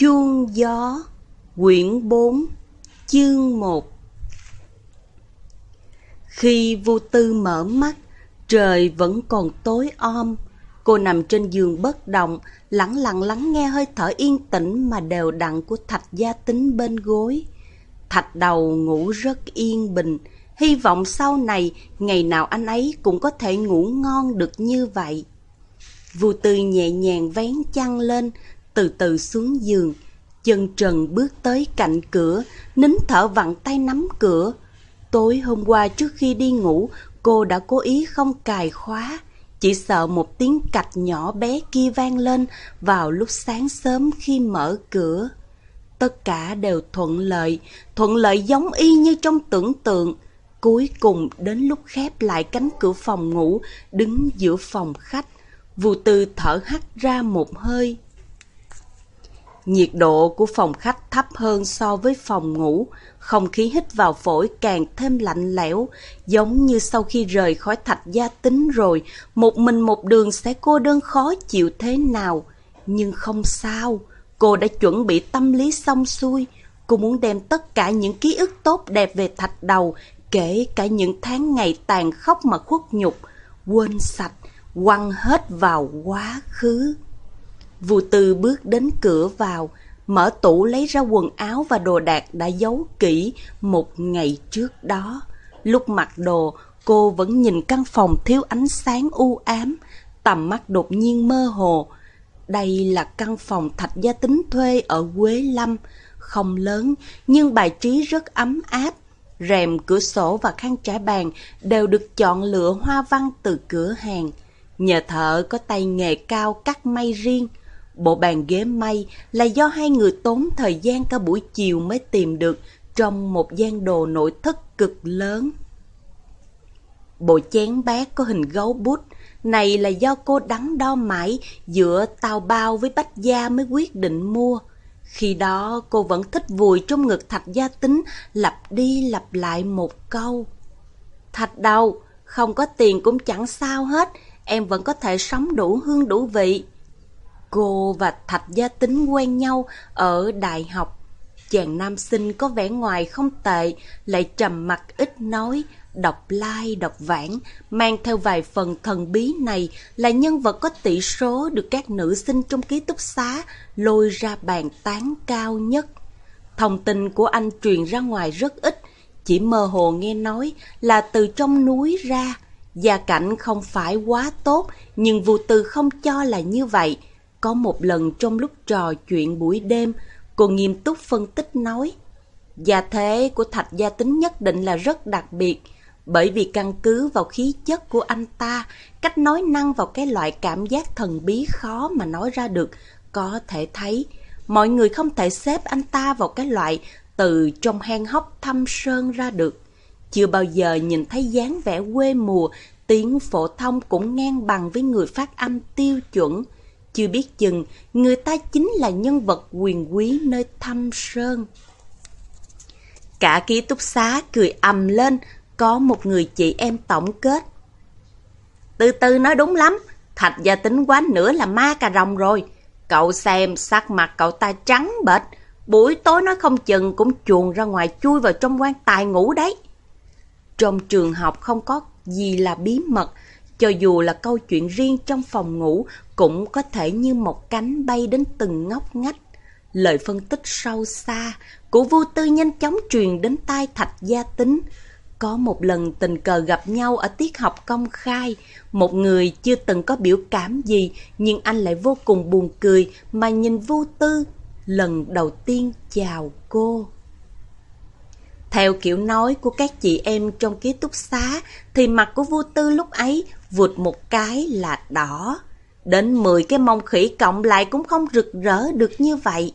Chuông gió Quyển 4 Chương 1 Khi vô tư mở mắt, trời vẫn còn tối om. Cô nằm trên giường bất động, lặng lặng lắng nghe hơi thở yên tĩnh mà đều đặn của thạch gia tính bên gối. Thạch đầu ngủ rất yên bình, hy vọng sau này ngày nào anh ấy cũng có thể ngủ ngon được như vậy. Vô tư nhẹ nhàng vén chăn lên, từ từ xuống giường. Chân trần bước tới cạnh cửa, nín thở vặn tay nắm cửa. Tối hôm qua trước khi đi ngủ, cô đã cố ý không cài khóa. Chỉ sợ một tiếng cạch nhỏ bé kia vang lên vào lúc sáng sớm khi mở cửa. Tất cả đều thuận lợi, thuận lợi giống y như trong tưởng tượng. Cuối cùng đến lúc khép lại cánh cửa phòng ngủ, đứng giữa phòng khách. Vù tư thở hắt ra một hơi, Nhiệt độ của phòng khách thấp hơn so với phòng ngủ, không khí hít vào phổi càng thêm lạnh lẽo, giống như sau khi rời khỏi thạch gia tính rồi, một mình một đường sẽ cô đơn khó chịu thế nào. Nhưng không sao, cô đã chuẩn bị tâm lý xong xuôi, cô muốn đem tất cả những ký ức tốt đẹp về thạch đầu, kể cả những tháng ngày tàn khốc mà khuất nhục, quên sạch, quăng hết vào quá khứ vu Tư bước đến cửa vào, mở tủ lấy ra quần áo và đồ đạc đã giấu kỹ một ngày trước đó. Lúc mặc đồ, cô vẫn nhìn căn phòng thiếu ánh sáng u ám, tầm mắt đột nhiên mơ hồ. Đây là căn phòng thạch gia tính thuê ở Quế Lâm, không lớn nhưng bài trí rất ấm áp. Rèm, cửa sổ và khăn trải bàn đều được chọn lựa hoa văn từ cửa hàng. Nhờ thợ có tay nghề cao cắt may riêng, Bộ bàn ghế may là do hai người tốn thời gian cả buổi chiều mới tìm được trong một gian đồ nội thất cực lớn. Bộ chén bát có hình gấu bút này là do cô đắn đo mãi giữa tàu bao với bách gia mới quyết định mua. Khi đó cô vẫn thích vùi trong ngực thạch gia tính lặp đi lặp lại một câu. Thạch đầu, không có tiền cũng chẳng sao hết, em vẫn có thể sống đủ hương đủ vị. Cô và Thạch Gia Tính quen nhau ở đại học. Chàng nam sinh có vẻ ngoài không tệ, lại trầm mặc ít nói, đọc lai đọc vãng, mang theo vài phần thần bí này là nhân vật có tỷ số được các nữ sinh trong ký túc xá lôi ra bàn tán cao nhất. Thông tin của anh truyền ra ngoài rất ít, chỉ mơ hồ nghe nói là từ trong núi ra. Gia cảnh không phải quá tốt, nhưng vô tư không cho là như vậy. Có một lần trong lúc trò chuyện buổi đêm, cô nghiêm túc phân tích nói, Gia thế của Thạch Gia Tính nhất định là rất đặc biệt, bởi vì căn cứ vào khí chất của anh ta, cách nói năng vào cái loại cảm giác thần bí khó mà nói ra được, có thể thấy mọi người không thể xếp anh ta vào cái loại từ trong hang hốc thâm sơn ra được. Chưa bao giờ nhìn thấy dáng vẻ quê mùa, tiếng phổ thông cũng ngang bằng với người phát âm tiêu chuẩn. Chưa biết chừng, người ta chính là nhân vật quyền quý nơi thâm sơn. Cả ký túc xá cười ầm lên, có một người chị em tổng kết. Từ từ nói đúng lắm, thạch gia tính quá nữa là ma cà rồng rồi. Cậu xem sắc mặt cậu ta trắng bệch, buổi tối nói không chừng cũng chuồn ra ngoài chui vào trong quan tài ngủ đấy. Trong trường học không có gì là bí mật, cho dù là câu chuyện riêng trong phòng ngủ cũng có thể như một cánh bay đến từng ngóc ngách. Lời phân tích sâu xa của vô tư nhanh chóng truyền đến tai thạch gia tính. Có một lần tình cờ gặp nhau ở tiết học công khai, một người chưa từng có biểu cảm gì nhưng anh lại vô cùng buồn cười mà nhìn vô tư lần đầu tiên chào cô. Theo kiểu nói của các chị em trong ký túc xá, thì mặt của vô tư lúc ấy vụt một cái là đỏ. Đến 10 cái mông khỉ cộng lại cũng không rực rỡ được như vậy.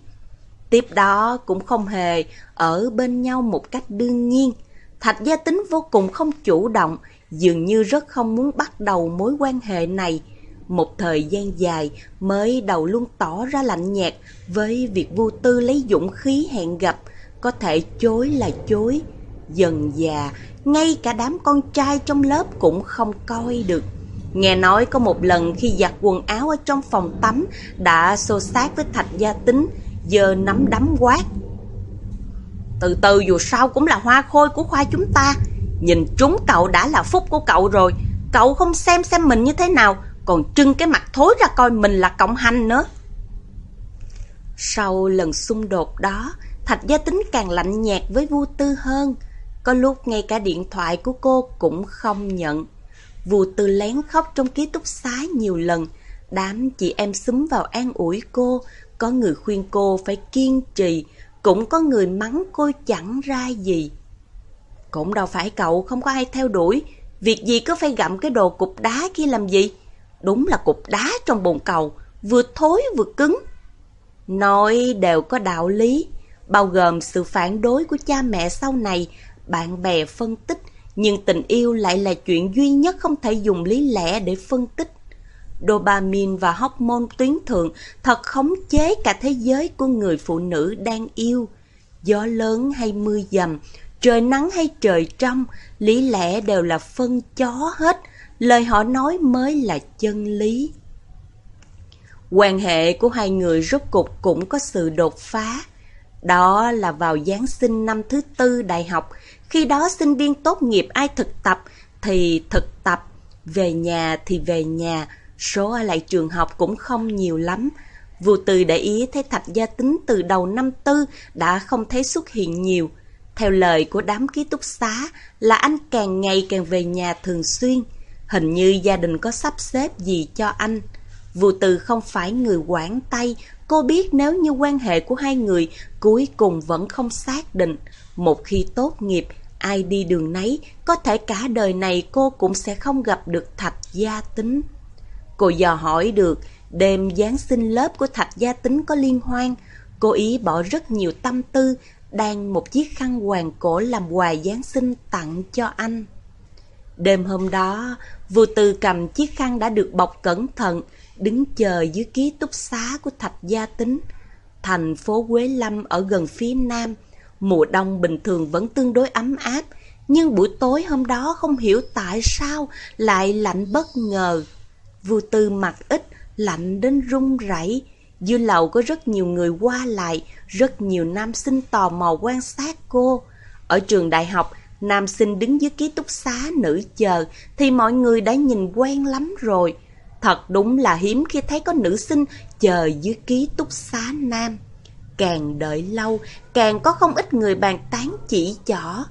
Tiếp đó cũng không hề ở bên nhau một cách đương nhiên. Thạch gia tính vô cùng không chủ động, dường như rất không muốn bắt đầu mối quan hệ này. Một thời gian dài mới đầu luôn tỏ ra lạnh nhạt với việc vô tư lấy dũng khí hẹn gặp, có thể chối là chối. Dần già, ngay cả đám con trai trong lớp cũng không coi được. Nghe nói có một lần khi giặt quần áo ở trong phòng tắm đã xô xát với Thạch Gia Tính, giờ nắm đấm quát. Từ từ dù sao cũng là hoa khôi của khoa chúng ta. Nhìn trúng cậu đã là phúc của cậu rồi. Cậu không xem xem mình như thế nào, còn trưng cái mặt thối ra coi mình là cộng hành nữa. Sau lần xung đột đó, Thạch Gia Tính càng lạnh nhạt với Vu Tư hơn. Có lúc ngay cả điện thoại của cô cũng không nhận. Vu Tư lén khóc trong ký túc xá nhiều lần. Đám chị em xúm vào an ủi cô. Có người khuyên cô phải kiên trì. Cũng có người mắng cô chẳng ra gì. Cũng đâu phải cậu không có ai theo đuổi. Việc gì cứ phải gặm cái đồ cục đá kia làm gì? Đúng là cục đá trong bồn cầu. Vừa thối vừa cứng. Nói đều có đạo lý, bao gồm sự phản đối của cha mẹ sau này, bạn bè phân tích, nhưng tình yêu lại là chuyện duy nhất không thể dùng lý lẽ để phân tích. Dopamine và hormone tuyến thượng thật khống chế cả thế giới của người phụ nữ đang yêu. Gió lớn hay mưa dầm, trời nắng hay trời trong, lý lẽ đều là phân chó hết, lời họ nói mới là chân lý. Quan hệ của hai người rốt cục cũng có sự đột phá. Đó là vào Giáng sinh năm thứ tư đại học, khi đó sinh viên tốt nghiệp ai thực tập thì thực tập, về nhà thì về nhà, số ở lại trường học cũng không nhiều lắm. Vụ từ để ý thấy Thạch Gia Tính từ đầu năm tư đã không thấy xuất hiện nhiều. Theo lời của đám ký túc xá là anh càng ngày càng về nhà thường xuyên. Hình như gia đình có sắp xếp gì cho anh. Vụ từ không phải người quản tay, cô biết nếu như quan hệ của hai người cuối cùng vẫn không xác định. Một khi tốt nghiệp, ai đi đường nấy, có thể cả đời này cô cũng sẽ không gặp được Thạch Gia Tính. Cô dò hỏi được, đêm Giáng sinh lớp của Thạch Gia Tính có liên hoan, cô ý bỏ rất nhiều tâm tư, đang một chiếc khăn hoàng cổ làm quà Giáng sinh tặng cho anh. Đêm hôm đó, vừa từ cầm chiếc khăn đã được bọc cẩn thận, đứng chờ dưới ký túc xá của Thạch Gia Tính. Thành phố Quế Lâm ở gần phía nam, mùa đông bình thường vẫn tương đối ấm áp, nhưng buổi tối hôm đó không hiểu tại sao lại lạnh bất ngờ. Vua Tư mặc ít, lạnh đến run rẩy. Dưới lầu có rất nhiều người qua lại, rất nhiều nam sinh tò mò quan sát cô. Ở trường đại học, nam sinh đứng dưới ký túc xá nữ chờ thì mọi người đã nhìn quen lắm rồi. Thật đúng là hiếm khi thấy có nữ sinh chờ dưới ký túc xá nam. Càng đợi lâu, càng có không ít người bàn tán chỉ chỏ.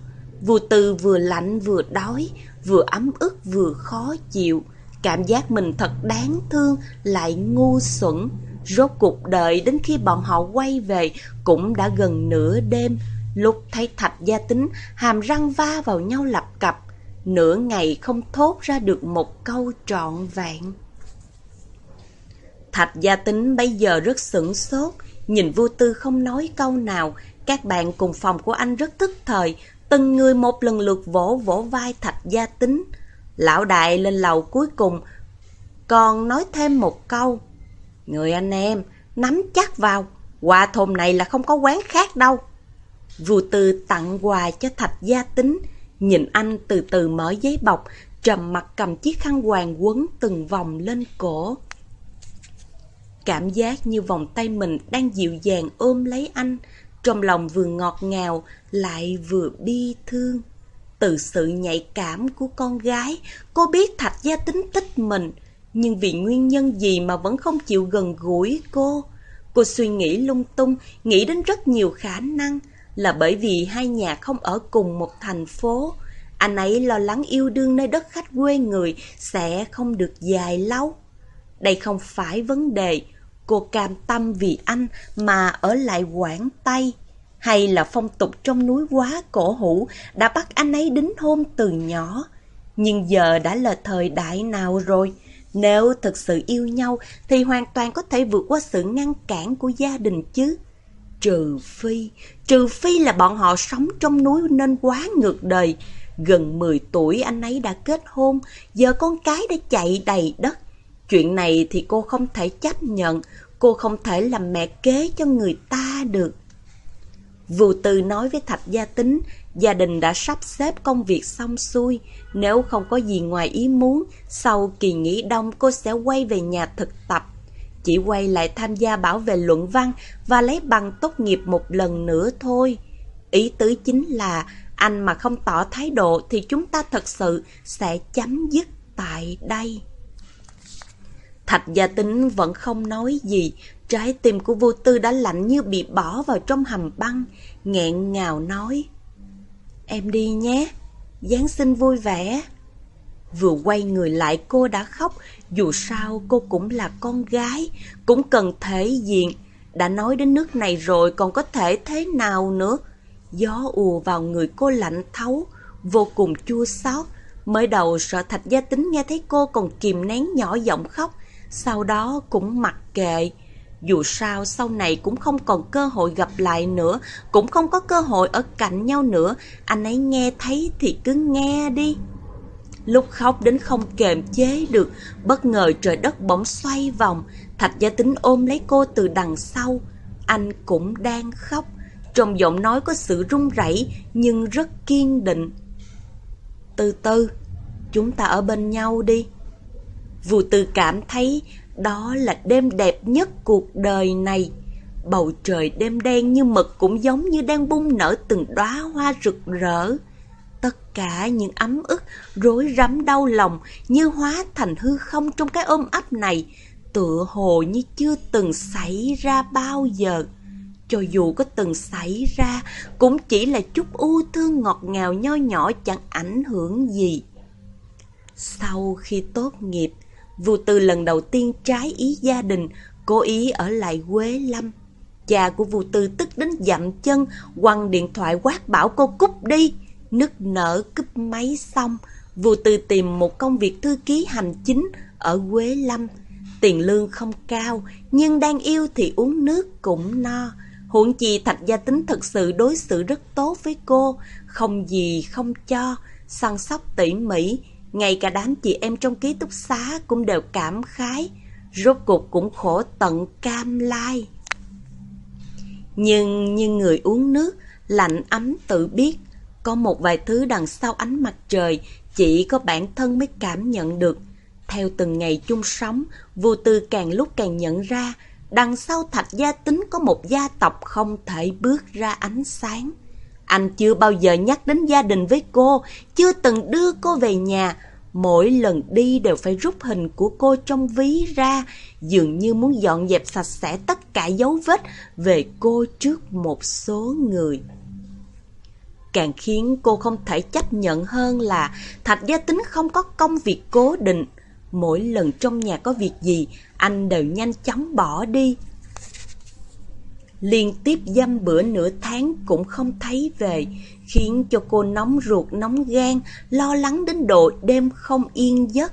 Vừa từ vừa lạnh vừa đói, vừa ấm ức vừa khó chịu. Cảm giác mình thật đáng thương, lại ngu xuẩn. Rốt cuộc đợi đến khi bọn họ quay về cũng đã gần nửa đêm. Lúc thấy thạch gia tính, hàm răng va vào nhau lập cập. Nửa ngày không thốt ra được một câu trọn vẹn. Thạch gia tính bây giờ rất sửng sốt, nhìn vô tư không nói câu nào, các bạn cùng phòng của anh rất tức thời, từng người một lần lượt vỗ vỗ vai thạch gia tính. Lão đại lên lầu cuối cùng, còn nói thêm một câu. Người anh em, nắm chắc vào, quà thùng này là không có quán khác đâu. Vô tư tặng quà cho thạch gia tính, nhìn anh từ từ mở giấy bọc, trầm mặt cầm chiếc khăn hoàng quấn từng vòng lên cổ. Cảm giác như vòng tay mình đang dịu dàng ôm lấy anh, trong lòng vừa ngọt ngào, lại vừa bi thương. Từ sự nhạy cảm của con gái, cô biết Thạch Gia tính thích mình, nhưng vì nguyên nhân gì mà vẫn không chịu gần gũi cô. Cô suy nghĩ lung tung, nghĩ đến rất nhiều khả năng, là bởi vì hai nhà không ở cùng một thành phố. Anh ấy lo lắng yêu đương nơi đất khách quê người sẽ không được dài lâu. Đây không phải vấn đề, Cô cam tâm vì anh mà ở lại Quảng Tây. Hay là phong tục trong núi quá cổ hủ đã bắt anh ấy đính hôn từ nhỏ. Nhưng giờ đã là thời đại nào rồi? Nếu thực sự yêu nhau thì hoàn toàn có thể vượt qua sự ngăn cản của gia đình chứ. Trừ phi, trừ phi là bọn họ sống trong núi nên quá ngược đời. Gần 10 tuổi anh ấy đã kết hôn, giờ con cái đã chạy đầy đất. Chuyện này thì cô không thể chấp nhận, cô không thể làm mẹ kế cho người ta được. Vù Từ nói với Thạch Gia Tính, gia đình đã sắp xếp công việc xong xuôi, nếu không có gì ngoài ý muốn, sau kỳ nghỉ đông cô sẽ quay về nhà thực tập. chỉ quay lại tham gia bảo vệ luận văn và lấy bằng tốt nghiệp một lần nữa thôi. Ý tứ chính là anh mà không tỏ thái độ thì chúng ta thật sự sẽ chấm dứt tại đây. Thạch gia tính vẫn không nói gì, trái tim của vô tư đã lạnh như bị bỏ vào trong hầm băng, nghẹn ngào nói. Em đi nhé, Giáng sinh vui vẻ. Vừa quay người lại cô đã khóc, dù sao cô cũng là con gái, cũng cần thể diện. Đã nói đến nước này rồi còn có thể thế nào nữa? Gió ùa vào người cô lạnh thấu, vô cùng chua xót. Mới đầu sợ thạch gia tính nghe thấy cô còn kìm nén nhỏ giọng khóc, sau đó cũng mặc kệ. Dù sao sau này cũng không còn cơ hội gặp lại nữa, cũng không có cơ hội ở cạnh nhau nữa, anh ấy nghe thấy thì cứ nghe đi. Lúc khóc đến không kềm chế được, bất ngờ trời đất bỗng xoay vòng, Thạch Gia Tính ôm lấy cô từ đằng sau. Anh cũng đang khóc, trong giọng nói có sự run rẩy nhưng rất kiên định. Từ từ, chúng ta ở bên nhau đi. Vù Tư cảm thấy đó là đêm đẹp nhất cuộc đời này. Bầu trời đêm đen như mực cũng giống như đang bung nở từng đóa hoa rực rỡ. Tất cả những ấm ức, rối rắm đau lòng như hóa thành hư không trong cái ôm ấp này, tựa hồ như chưa từng xảy ra bao giờ. Cho dù có từng xảy ra, cũng chỉ là chút u thương ngọt ngào nho nhỏ chẳng ảnh hưởng gì. Sau khi tốt nghiệp, Vu Tư lần đầu tiên trái ý gia đình, cố ý ở lại Quế Lâm. Cha của Vu Tư tức đến dậm chân, quăng điện thoại quát bảo cô cút đi. Nức nở cúp máy xong, Vu Tư tìm một công việc thư ký hành chính ở Quế Lâm. Tiền lương không cao, nhưng đang yêu thì uống nước cũng no. Huống chi Thạch Gia Tính thật sự đối xử rất tốt với cô, không gì không cho, săn sóc tỉ mỉ, ngay cả đám chị em trong ký túc xá cũng đều cảm khái, rốt cuộc cũng khổ tận cam lai. Nhưng như người uống nước, lạnh ấm tự biết, có một vài thứ đằng sau ánh mặt trời chỉ có bản thân mới cảm nhận được. Theo từng ngày chung sống, vô tư càng lúc càng nhận ra, đằng sau thạch gia tính có một gia tộc không thể bước ra ánh sáng. Anh chưa bao giờ nhắc đến gia đình với cô, chưa từng đưa cô về nhà. Mỗi lần đi đều phải rút hình của cô trong ví ra, dường như muốn dọn dẹp sạch sẽ tất cả dấu vết về cô trước một số người. Càng khiến cô không thể chấp nhận hơn là Thạch Gia Tính không có công việc cố định. Mỗi lần trong nhà có việc gì, anh đều nhanh chóng bỏ đi, liên tiếp dăm bữa nửa tháng cũng không thấy về, khiến cho cô nóng ruột nóng gan, lo lắng đến độ đêm không yên giấc.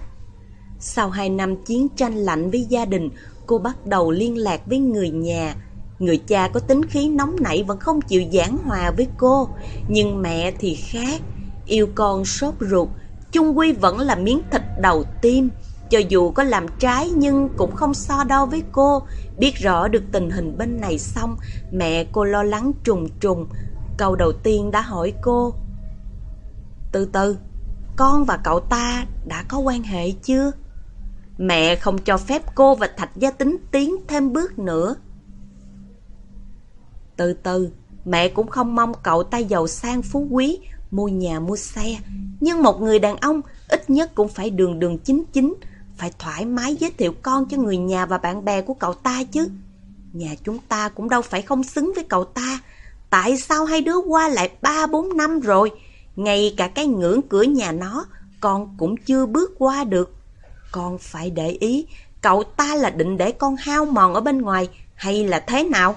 Sau hai năm chiến tranh lạnh với gia đình, cô bắt đầu liên lạc với người nhà. Người cha có tính khí nóng nảy vẫn không chịu giảng hòa với cô, nhưng mẹ thì khác, yêu con sốt ruột, chung quy vẫn là miếng thịt đầu tim. Cho dù có làm trái nhưng cũng không so đo với cô, biết rõ được tình hình bên này xong, mẹ cô lo lắng trùng trùng. Câu đầu tiên đã hỏi cô, Từ từ, con và cậu ta đã có quan hệ chưa? Mẹ không cho phép cô và Thạch Gia Tính tiến thêm bước nữa. Từ từ, mẹ cũng không mong cậu ta giàu sang phú quý, mua nhà mua xe. Nhưng một người đàn ông ít nhất cũng phải đường đường chính chính, phải thoải mái giới thiệu con cho người nhà và bạn bè của cậu ta chứ. Nhà chúng ta cũng đâu phải không xứng với cậu ta. Tại sao hai đứa qua lại ba bốn năm rồi, ngay cả cái ngưỡng cửa nhà nó, con cũng chưa bước qua được. Con phải để ý, cậu ta là định để con hao mòn ở bên ngoài hay là thế nào?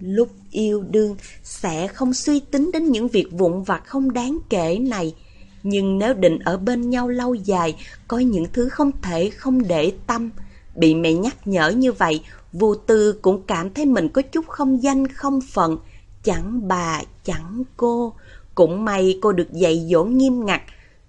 Lúc yêu đương sẽ không suy tính đến những việc vụn vặt không đáng kể này. Nhưng nếu định ở bên nhau lâu dài, có những thứ không thể không để tâm. Bị mẹ nhắc nhở như vậy, vô tư cũng cảm thấy mình có chút không danh không phận. Chẳng bà, chẳng cô. Cũng may cô được dạy dỗ nghiêm ngặt.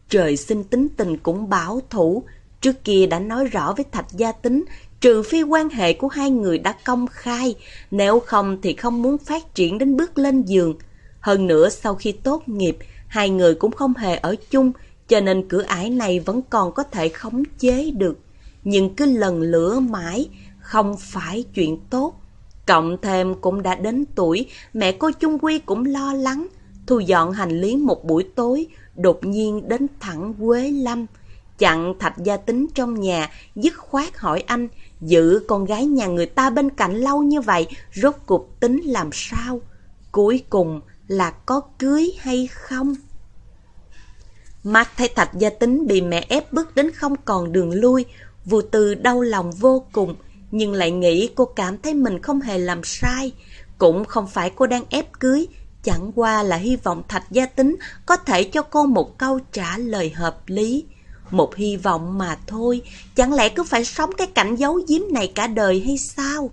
Trời sinh tính tình cũng bảo thủ. Trước kia đã nói rõ với Thạch Gia Tính, trừ phi quan hệ của hai người đã công khai, nếu không thì không muốn phát triển đến bước lên giường. Hơn nữa sau khi tốt nghiệp, hai người cũng không hề ở chung, cho nên cửa ải này vẫn còn có thể khống chế được. Nhưng cứ lần lửa mãi, không phải chuyện tốt. Cộng thêm cũng đã đến tuổi, mẹ cô chung quy cũng lo lắng, thu dọn hành lý một buổi tối, đột nhiên đến thẳng Quế Lâm. Chặn thạch gia tính trong nhà, dứt khoát hỏi anh, giữ con gái nhà người ta bên cạnh lâu như vậy, rốt cuộc tính làm sao? Cuối cùng là có cưới hay không? Mặt thấy thạch gia tính bị mẹ ép bức đến không còn đường lui, Vù Từ đau lòng vô cùng, nhưng lại nghĩ cô cảm thấy mình không hề làm sai. Cũng không phải cô đang ép cưới, chẳng qua là hy vọng Thạch Gia Tính có thể cho cô một câu trả lời hợp lý. Một hy vọng mà thôi, chẳng lẽ cứ phải sống cái cảnh giấu giếm này cả đời hay sao?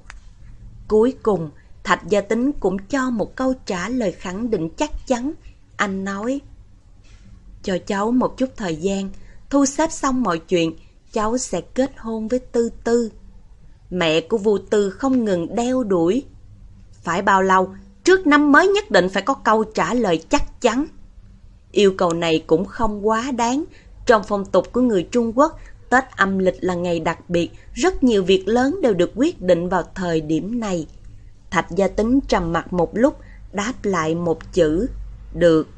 Cuối cùng, Thạch Gia Tính cũng cho một câu trả lời khẳng định chắc chắn. Anh nói, cho cháu một chút thời gian, thu xếp xong mọi chuyện, cháu sẽ kết hôn với Tư Tư. Mẹ của Vu Tư không ngừng đeo đuổi. Phải bao lâu, trước năm mới nhất định phải có câu trả lời chắc chắn. Yêu cầu này cũng không quá đáng. Trong phong tục của người Trung Quốc, Tết âm lịch là ngày đặc biệt, rất nhiều việc lớn đều được quyết định vào thời điểm này. Thạch gia tính trầm mặt một lúc, đáp lại một chữ, được.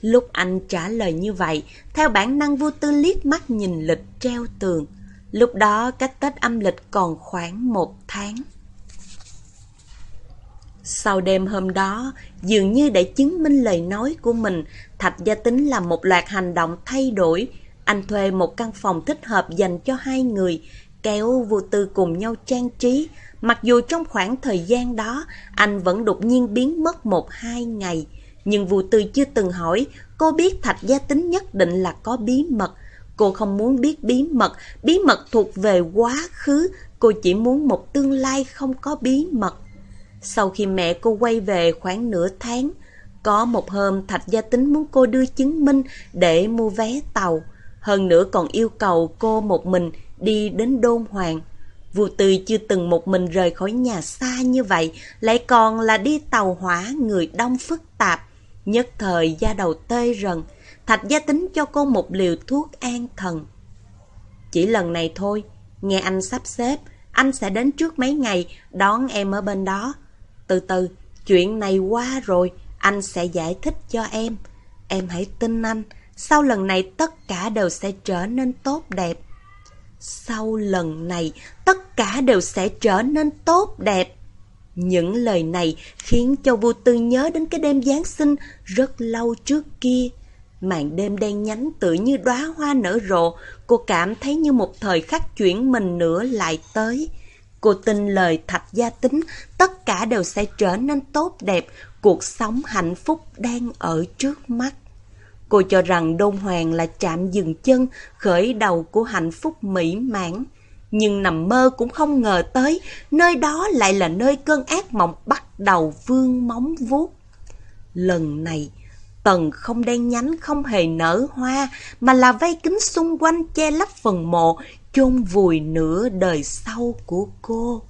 Lúc anh trả lời như vậy, theo bản năng vô tư liếc mắt nhìn lịch treo tường. Lúc đó cách Tết âm lịch còn khoảng một tháng. Sau đêm hôm đó, dường như để chứng minh lời nói của mình, Thạch Gia Tính làm một loạt hành động thay đổi. Anh thuê một căn phòng thích hợp dành cho hai người, kéo vô tư cùng nhau trang trí. Mặc dù trong khoảng thời gian đó, anh vẫn đột nhiên biến mất một hai ngày. Nhưng Vũ tư chưa từng hỏi, cô biết Thạch Gia Tính nhất định là có bí mật. Cô không muốn biết bí mật, bí mật thuộc về quá khứ, cô chỉ muốn một tương lai không có bí mật. Sau khi mẹ cô quay về khoảng nửa tháng, có một hôm Thạch Gia Tính muốn cô đưa chứng minh để mua vé tàu. Hơn nữa còn yêu cầu cô một mình đi đến Đôn Hoàng. Vua Tư chưa từng một mình rời khỏi nhà xa như vậy, lại còn là đi tàu hỏa người đông phức tạp. Nhất thời da đầu tê rần, Thạch gia tính cho cô một liều thuốc an thần. Chỉ lần này thôi, nghe anh sắp xếp, anh sẽ đến trước mấy ngày đón em ở bên đó. Từ từ, chuyện này qua rồi, anh sẽ giải thích cho em. Em hãy tin anh, sau lần này tất cả đều sẽ trở nên tốt đẹp. Sau lần này, tất cả đều sẽ trở nên tốt đẹp. Những lời này khiến cho vua tư nhớ đến cái đêm Giáng sinh rất lâu trước kia. Màn đêm đen nhánh tự như đóa hoa nở rộ, cô cảm thấy như một thời khắc chuyển mình nữa lại tới. Cô tin lời thạch gia tính, tất cả đều sẽ trở nên tốt đẹp, cuộc sống hạnh phúc đang ở trước mắt. Cô cho rằng Đôn Hoàng là chạm dừng chân, khởi đầu của hạnh phúc mỹ mãn. Nhưng nằm mơ cũng không ngờ tới, nơi đó lại là nơi cơn ác mộng bắt đầu vương móng vuốt. Lần này, tầng không đen nhánh không hề nở hoa, mà là vây kính xung quanh che lấp phần mộ, chôn vùi nửa đời sau của cô.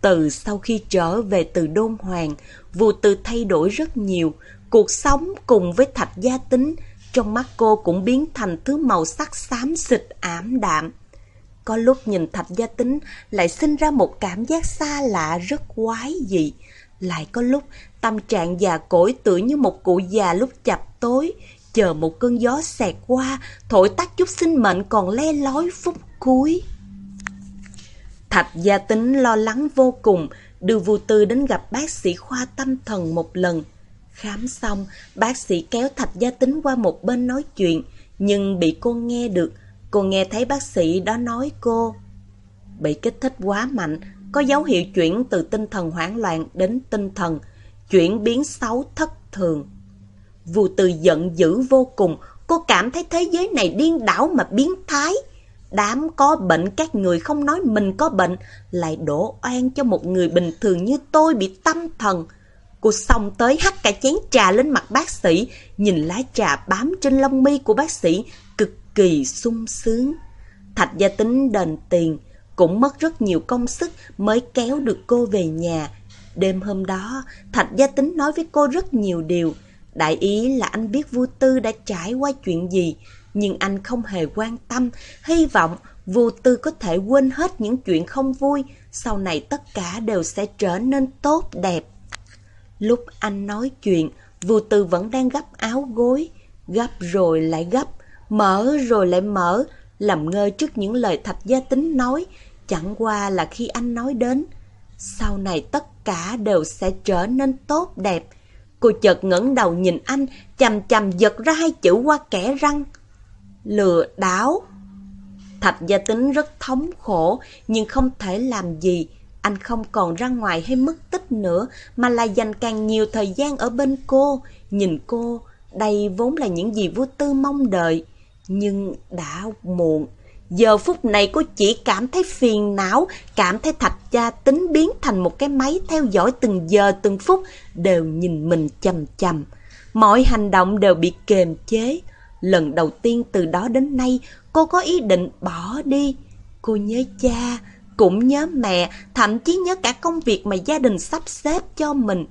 Từ sau khi trở về từ Đôn Hoàng, vụ từ thay đổi rất nhiều, cuộc sống cùng với thạch gia tính, trong mắt cô cũng biến thành thứ màu sắc xám xịt ảm đạm. Có lúc nhìn thạch gia tính lại sinh ra một cảm giác xa lạ rất quái dị. Lại có lúc tâm trạng già cỗi tựa như một cụ già lúc chập tối, chờ một cơn gió xẹt qua, thổi tắt chút sinh mệnh còn le lói phút cuối. Thạch gia tính lo lắng vô cùng, đưa vô tư đến gặp bác sĩ khoa tâm thần một lần. Khám xong, bác sĩ kéo thạch gia tính qua một bên nói chuyện, nhưng bị cô nghe được. Cô nghe thấy bác sĩ đó nói cô bị kích thích quá mạnh, có dấu hiệu chuyển từ tinh thần hoảng loạn đến tinh thần, chuyển biến xấu thất thường. Vù Từ giận dữ vô cùng, cô cảm thấy thế giới này điên đảo mà biến thái. Đám có bệnh các người không nói mình có bệnh, lại đổ oan cho một người bình thường như tôi bị tâm thần. Cô xong tới hắt cả chén trà lên mặt bác sĩ, nhìn lá trà bám trên lông mi của bác sĩ, cực kỳ sung sướng. Thạch gia tính đền tiền, cũng mất rất nhiều công sức mới kéo được cô về nhà. Đêm hôm đó, Thạch gia tính nói với cô rất nhiều điều. Đại ý là anh biết vua tư đã trải qua chuyện gì, nhưng anh không hề quan tâm, hy vọng vu tư có thể quên hết những chuyện không vui, sau này tất cả đều sẽ trở nên tốt đẹp. Lúc anh nói chuyện, vô tư vẫn đang gấp áo gối, gấp rồi lại gấp, mở rồi lại mở, làm ngơ trước những lời thạch gia tính nói, chẳng qua là khi anh nói đến. Sau này tất cả đều sẽ trở nên tốt đẹp. Cô chợt ngẩng đầu nhìn anh, chầm chầm giật ra hai chữ qua kẻ răng. Lừa đảo. Thạch gia tính rất thống khổ, nhưng không thể làm gì. Anh không còn ra ngoài hay mất tích nữa, mà là dành càng nhiều thời gian ở bên cô. Nhìn cô, đây vốn là những gì vô tư mong đợi. Nhưng đã muộn. Giờ phút này cô chỉ cảm thấy phiền não, cảm thấy thạch cha tính biến thành một cái máy theo dõi từng giờ từng phút, đều nhìn mình chầm chầm. Mọi hành động đều bị kềm chế. Lần đầu tiên từ đó đến nay, cô có ý định bỏ đi. Cô nhớ cha, cũng nhớ mẹ, thậm chí nhớ cả công việc mà gia đình sắp xếp cho mình.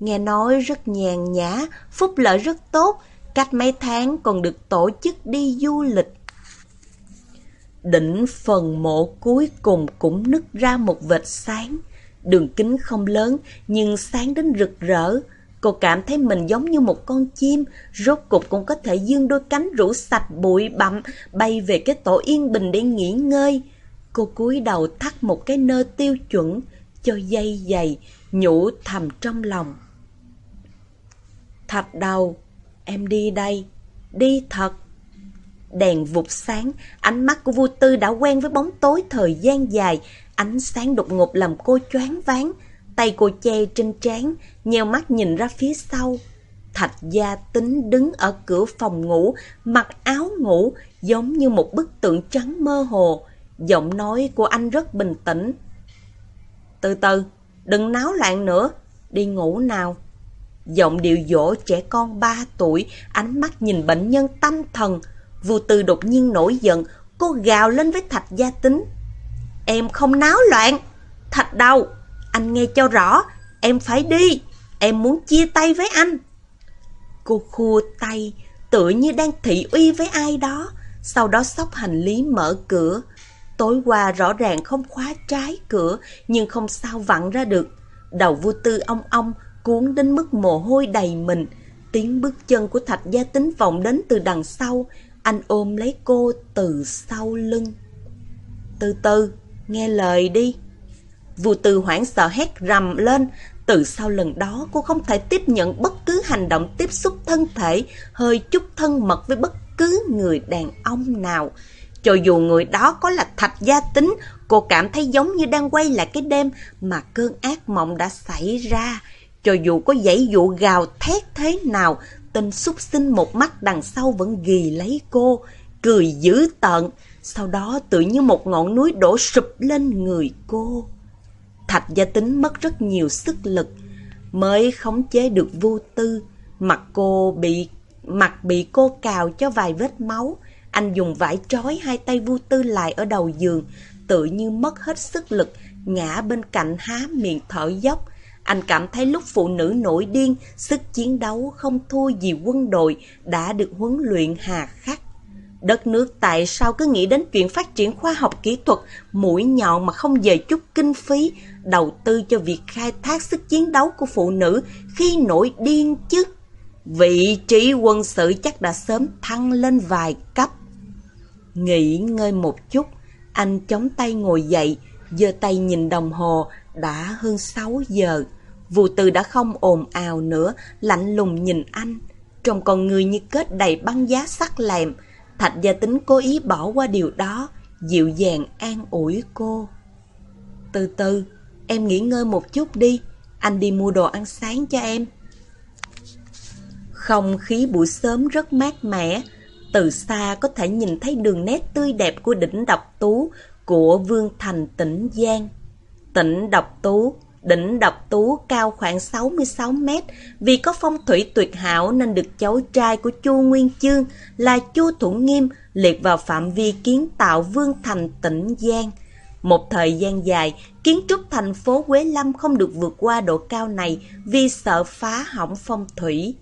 Nghe nói rất nhàn nhã, phúc lợi rất tốt, cách mấy tháng còn được tổ chức đi du lịch. Đỉnh phần mộ cuối cùng cũng nứt ra một vệt sáng. Đường kính không lớn, nhưng sáng đến rực rỡ. Cô cảm thấy mình giống như một con chim, rốt cục cũng có thể dương đôi cánh rủ sạch bụi bặm, bay về cái tổ yên bình để nghỉ ngơi. Cô cúi đầu thắt một cái nơ tiêu chuẩn, cho dây dày, nhủ thầm trong lòng. Thạch đầu, em đi đây, đi thật. Đèn vụt sáng, ánh mắt của vua tư đã quen với bóng tối thời gian dài, ánh sáng đột ngột làm cô choáng váng, tay cô che trên trán, nheo mắt nhìn ra phía sau. Thạch gia tính đứng ở cửa phòng ngủ, mặc áo ngủ, giống như một bức tượng trắng mơ hồ. Giọng nói của anh rất bình tĩnh. Từ từ, đừng náo loạn nữa, đi ngủ nào. Giọng điệu dỗ trẻ con 3 tuổi, ánh mắt nhìn bệnh nhân tâm thần. Vua Tư đột nhiên nổi giận, cô gào lên với Thạch Gia Tính. Em không náo loạn. Thạch đầu, anh nghe cho rõ, em phải đi, em muốn chia tay với anh. Cô khua tay, tựa như đang thị uy với ai đó, sau đó xốc hành lý mở cửa. Tối qua rõ ràng không khóa trái cửa, nhưng không sao vặn ra được. Đầu vua tư ong ong, cuốn đến mức mồ hôi đầy mình. Tiếng bước chân của thạch gia tính vọng đến từ đằng sau, anh ôm lấy cô từ sau lưng. Từ từ, nghe lời đi. Vua tư hoảng sợ hét rầm lên, từ sau lần đó cô không thể tiếp nhận bất cứ hành động tiếp xúc thân thể, hơi chút thân mật với bất cứ người đàn ông nào. Cho dù người đó có là thạch gia tính, cô cảm thấy giống như đang quay lại cái đêm mà cơn ác mộng đã xảy ra. Cho dù có dãy dụ gào thét thế nào, tên súc sinh một mắt đằng sau vẫn ghi lấy cô, cười dữ tợn, sau đó tự như một ngọn núi đổ sụp lên người cô. Thạch gia tính mất rất nhiều sức lực, mới khống chế được vô tư, mặt cô bị mặt bị cô cào cho vài vết máu. Anh dùng vải trói hai tay vu tư lại ở đầu giường, tự như mất hết sức lực, ngã bên cạnh há miệng thở dốc. Anh cảm thấy lúc phụ nữ nổi điên, sức chiến đấu không thua gì quân đội đã được huấn luyện hà khắc. Đất nước tại sao cứ nghĩ đến chuyện phát triển khoa học kỹ thuật, mũi nhọn mà không về chút kinh phí, đầu tư cho việc khai thác sức chiến đấu của phụ nữ khi nổi điên chứ? Vị trí quân sự chắc đã sớm thăng lên vài cấp. Nghỉ ngơi một chút, anh chống tay ngồi dậy, giơ tay nhìn đồng hồ, đã hơn 6 giờ. Vụ từ đã không ồn ào nữa, lạnh lùng nhìn anh. Trong con người như kết đầy băng giá sắc lẹm, Thạch gia tính cố ý bỏ qua điều đó, dịu dàng an ủi cô. Từ từ, em nghỉ ngơi một chút đi, anh đi mua đồ ăn sáng cho em. Không khí buổi sớm rất mát mẻ, từ xa có thể nhìn thấy đường nét tươi đẹp của đỉnh độc tú của Vương Thành tỉnh Giang. Tỉnh độc tú Đỉnh độc tú cao khoảng 66 mét, vì có phong thủy tuyệt hảo nên được cháu trai của Chu Nguyên Chương là Chu Thủ Nghiêm liệt vào phạm vi kiến tạo Vương Thành tỉnh Giang. Một thời gian dài, kiến trúc thành phố Quế Lâm không được vượt qua độ cao này vì sợ phá hỏng phong thủy.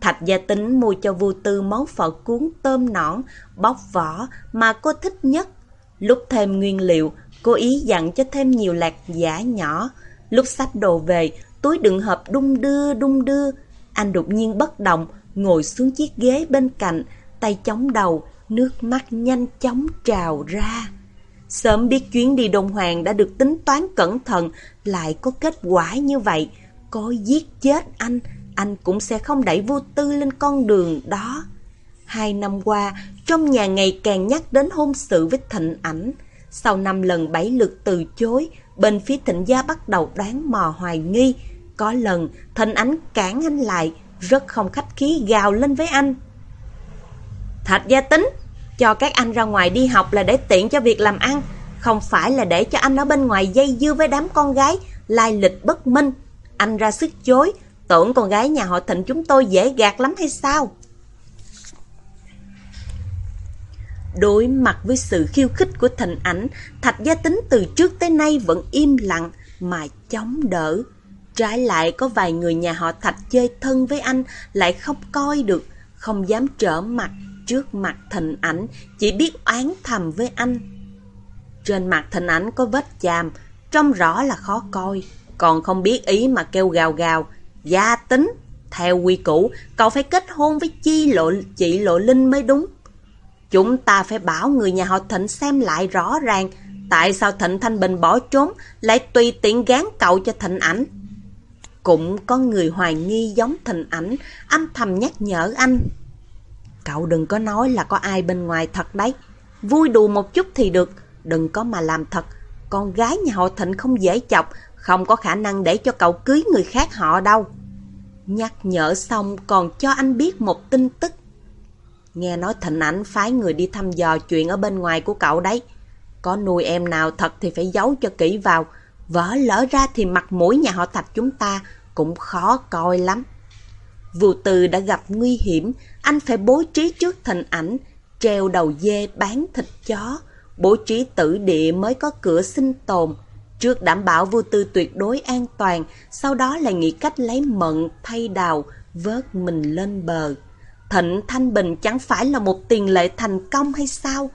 Thạch gia tính mua cho vua tư món phở cuốn tôm nõn, bóc vỏ mà cô thích nhất. Lúc thêm nguyên liệu, cô ý dặn cho thêm nhiều lạc giả nhỏ. Lúc xách đồ về, túi đựng hộp đung đưa đung đưa. Anh đột nhiên bất động, ngồi xuống chiếc ghế bên cạnh, tay chống đầu, nước mắt nhanh chóng trào ra. Sớm biết chuyến đi Đồng Hoàng đã được tính toán cẩn thận, lại có kết quả như vậy. Có giết chết anh, anh cũng sẽ không đẩy vô tư lên con đường đó. Hai năm qua, trong nhà ngày càng nhắc đến hôn sự với thịnh ảnh. Sau năm lần bảy lượt từ chối, bên phía thịnh gia bắt đầu đoán mò hoài nghi. Có lần, thịnh ảnh cản anh lại, rất không khách khí gào lên với anh. Thạch gia tính, cho các anh ra ngoài đi học là để tiện cho việc làm ăn, không phải là để cho anh ở bên ngoài dây dưa với đám con gái, lai lịch bất minh. Anh ra sức chối, tưởng con gái nhà họ thịnh chúng tôi dễ gạt lắm hay sao? Đối mặt với sự khiêu khích của thịnh ảnh, Thạch Gia Tính từ trước tới nay vẫn im lặng mà chống đỡ. Trái lại có vài người nhà họ Thạch chơi thân với anh lại không coi được, không dám trở mặt trước mặt thịnh ảnh, chỉ biết oán thầm với anh. Trên mặt thịnh ảnh có vết chàm, trông rõ là khó coi, còn không biết ý mà kêu gào gào. Gia tính, theo quy củ, cậu phải kết hôn với chi lộ chị Lộ Linh mới đúng. Chúng ta phải bảo người nhà họ Thịnh xem lại rõ ràng tại sao Thịnh Thanh Bình bỏ trốn lại tùy tiện gán cậu cho Thịnh ảnh. Cũng có người hoài nghi giống Thịnh ảnh, âm thầm nhắc nhở anh. Cậu đừng có nói là có ai bên ngoài thật đấy. Vui đùa một chút thì được, đừng có mà làm thật. Con gái nhà họ Thịnh không dễ chọc, không có khả năng để cho cậu cưới người khác họ đâu. Nhắc nhở xong còn cho anh biết một tin tức. Nghe nói Thịnh ảnh phái người đi thăm dò chuyện ở bên ngoài của cậu đấy. Có nuôi em nào thật thì phải giấu cho kỹ vào. Vỡ lỡ ra thì mặt mũi nhà họ Thạch chúng ta cũng khó coi lắm. Vụ từ đã gặp nguy hiểm, anh phải bố trí trước thịnh ảnh, treo đầu dê bán thịt chó, bố trí tử địa mới có cửa sinh tồn. Trước đảm bảo vô tư tuyệt đối an toàn, sau đó lại nghĩ cách lấy mận thay đào, vớt mình lên bờ. Thịnh Thanh Bình chẳng phải là một tiền lệ thành công hay sao?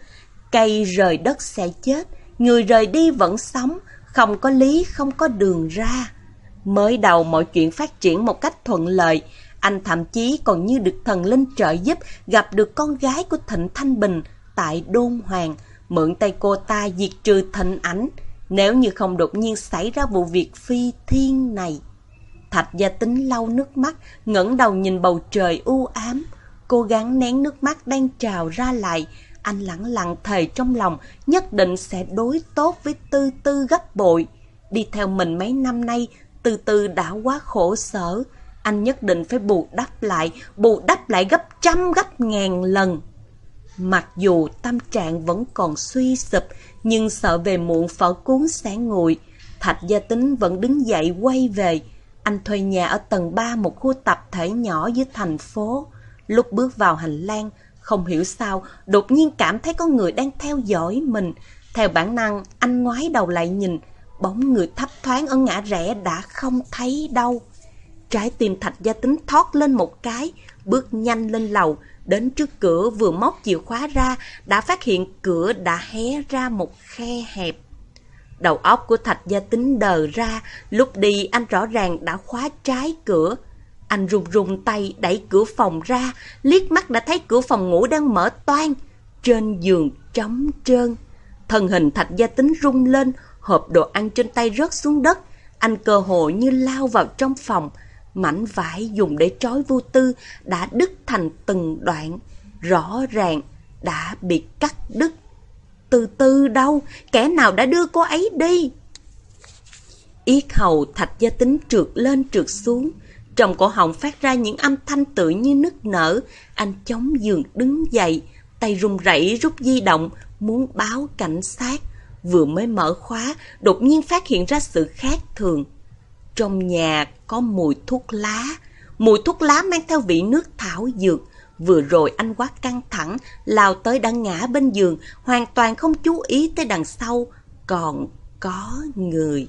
Cây rời đất sẽ chết, người rời đi vẫn sống, không có lý, không có đường ra. Mới đầu mọi chuyện phát triển một cách thuận lợi, anh thậm chí còn như được thần linh trợ giúp gặp được con gái của Thịnh Thanh Bình tại Đôn Hoàng, mượn tay cô ta diệt trừ thịnh ảnh, nếu như không đột nhiên xảy ra vụ việc phi thiên này. Thạch gia tính lau nước mắt, ngẩng đầu nhìn bầu trời u ám, cố gắng nén nước mắt đang trào ra lại. Anh lặng lặng thề trong lòng nhất định sẽ đối tốt với tư tư gấp bội. Đi theo mình mấy năm nay, từ từ đã quá khổ sở, anh nhất định phải bù đắp lại, bù đắp lại gấp trăm gấp ngàn lần. Mặc dù tâm trạng vẫn còn suy sụp, nhưng sợ về muộn phở cuốn sáng nguội, Thạch Gia Tính vẫn đứng dậy quay về. Anh thuê nhà ở tầng 3 một khu tập thể nhỏ dưới thành phố. Lúc bước vào hành lang, không hiểu sao, đột nhiên cảm thấy có người đang theo dõi mình. Theo bản năng, anh ngoái đầu lại nhìn, bóng người thấp thoáng ở ngã rẽ đã không thấy đâu. Trái tim thạch gia tính thoát lên một cái, bước nhanh lên lầu, đến trước cửa vừa móc chìa khóa ra, đã phát hiện cửa đã hé ra một khe hẹp. Đầu óc của thạch gia tính đờ ra, lúc đi anh rõ ràng đã khóa trái cửa. Anh run run tay đẩy cửa phòng ra, liếc mắt đã thấy cửa phòng ngủ đang mở toan, trên giường trống trơn. Thân hình thạch gia tính rung lên, hộp đồ ăn trên tay rớt xuống đất. Anh cơ hồ như lao vào trong phòng, Mảnh vải dùng để trói vô tư đã đứt thành từng đoạn, rõ ràng đã bị cắt đứt. Từ từ đâu, kẻ nào đã đưa cô ấy đi? Yết hầu thạch gia tính trượt lên trượt xuống, trong cổ họng phát ra những âm thanh tự như nức nở. Anh chống giường đứng dậy, tay run rẩy rút di động, muốn báo cảnh sát. Vừa mới mở khóa, đột nhiên phát hiện ra sự khác thường. Trong nhà có mùi thuốc lá, mùi thuốc lá mang theo vị nước thảo dược. Vừa rồi anh quá căng thẳng, lao tới đã ngã bên giường, hoàn toàn không chú ý tới đằng sau, còn có người.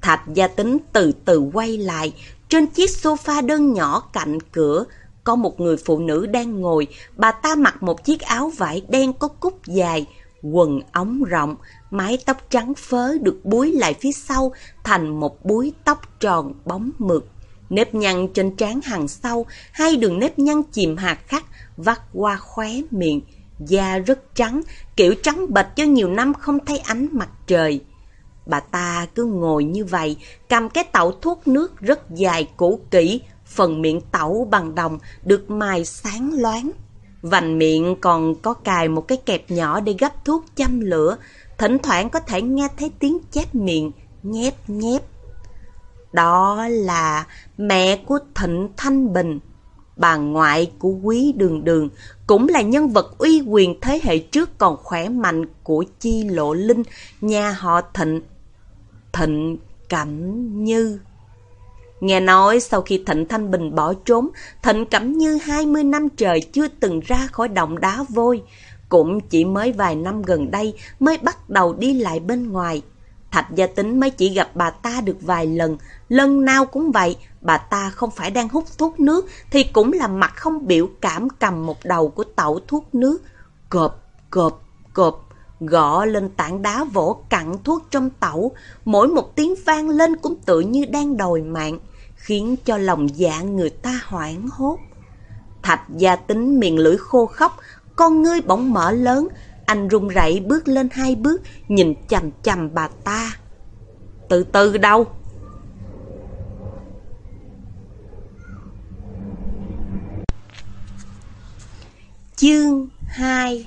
Thạch gia tính từ từ quay lại, trên chiếc sofa đơn nhỏ cạnh cửa, có một người phụ nữ đang ngồi, bà ta mặc một chiếc áo vải đen có cúc dài, quần ống rộng, mái tóc trắng phớ được búi lại phía sau thành một búi tóc tròn bóng mượt. Nếp nhăn trên trán hàng sau, hai đường nếp nhăn chìm hạt khắc vắt qua khóe miệng, da rất trắng, kiểu trắng bệch cho nhiều năm không thấy ánh mặt trời. Bà ta cứ ngồi như vậy, cầm cái tẩu thuốc nước rất dài cũ kỹ, phần miệng tẩu bằng đồng được mài sáng loáng. Vành miệng còn có cài một cái kẹp nhỏ để gấp thuốc châm lửa, thỉnh thoảng có thể nghe thấy tiếng chép miệng, nhép nhép. Đó là mẹ của Thịnh Thanh Bình, bà ngoại của Quý Đường Đường, cũng là nhân vật uy quyền thế hệ trước còn khỏe mạnh của Chi Lộ Linh, nhà họ Thịnh. Thịnh Cẩm Như Nghe nói sau khi Thịnh Thanh Bình bỏ trốn, Thịnh Cẩm Như 20 năm trời chưa từng ra khỏi động đá vôi. Cũng chỉ mới vài năm gần đây mới bắt đầu đi lại bên ngoài. Thạch Gia Tính mới chỉ gặp bà ta được vài lần, lần nào cũng vậy, bà ta không phải đang hút thuốc nước thì cũng là mặt không biểu cảm cầm một đầu của tẩu thuốc nước. Cộp, cộp, cộp, gõ lên tảng đá vỗ cặn thuốc trong tẩu, mỗi một tiếng vang lên cũng tự như đang đòi mạng khiến cho lòng dạ người ta hoảng hốt. Thạch gia tính miệng lưỡi khô khóc, con ngươi bỗng mở lớn, anh run rẩy bước lên hai bước, nhìn chằm chằm bà ta. Từ từ đâu? Chương 2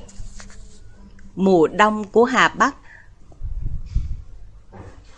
Mùa đông của Hà Bắc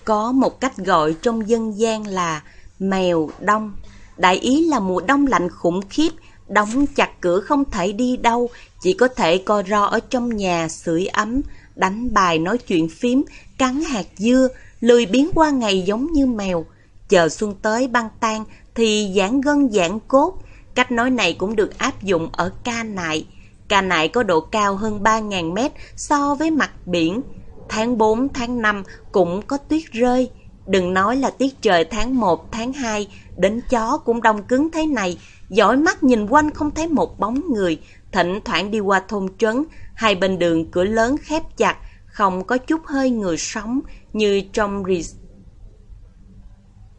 Có một cách gọi trong dân gian là mèo đông. Đại ý là mùa đông lạnh khủng khiếp, đóng chặt cửa không thể đi đâu, chỉ có thể co ro ở trong nhà sưởi ấm, đánh bài nói chuyện phím, cắn hạt dưa, lười biến qua ngày giống như mèo. Chờ xuân tới băng tan thì giãn gân giãn cốt. Cách nói này cũng được áp dụng ở ca nại. Ca nại có độ cao hơn 3.000 mét so với mặt biển. Tháng 4, tháng 5 cũng có tuyết rơi. Đừng nói là tiết trời tháng 1, tháng 2, đến chó cũng đông cứng thế này, dõi mắt nhìn quanh không thấy một bóng người, thỉnh thoảng đi qua thôn trấn, hai bên đường cửa lớn khép chặt, không có chút hơi người sống như trong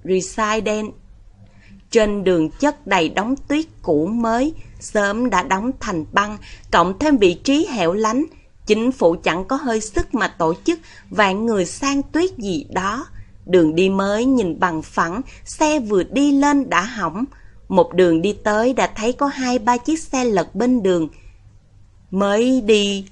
Residence. Trên đường chất đầy đóng tuyết cũ mới, sớm đã đóng thành băng, cộng thêm vị trí hẻo lánh, chính phủ chẳng có hơi sức mà tổ chức vạn người sang tuyết gì đó. Đường đi mới nhìn bằng phẳng, xe vừa đi lên đã hỏng. Một đường đi tới đã thấy có hai ba chiếc xe lật bên đường. Mới đi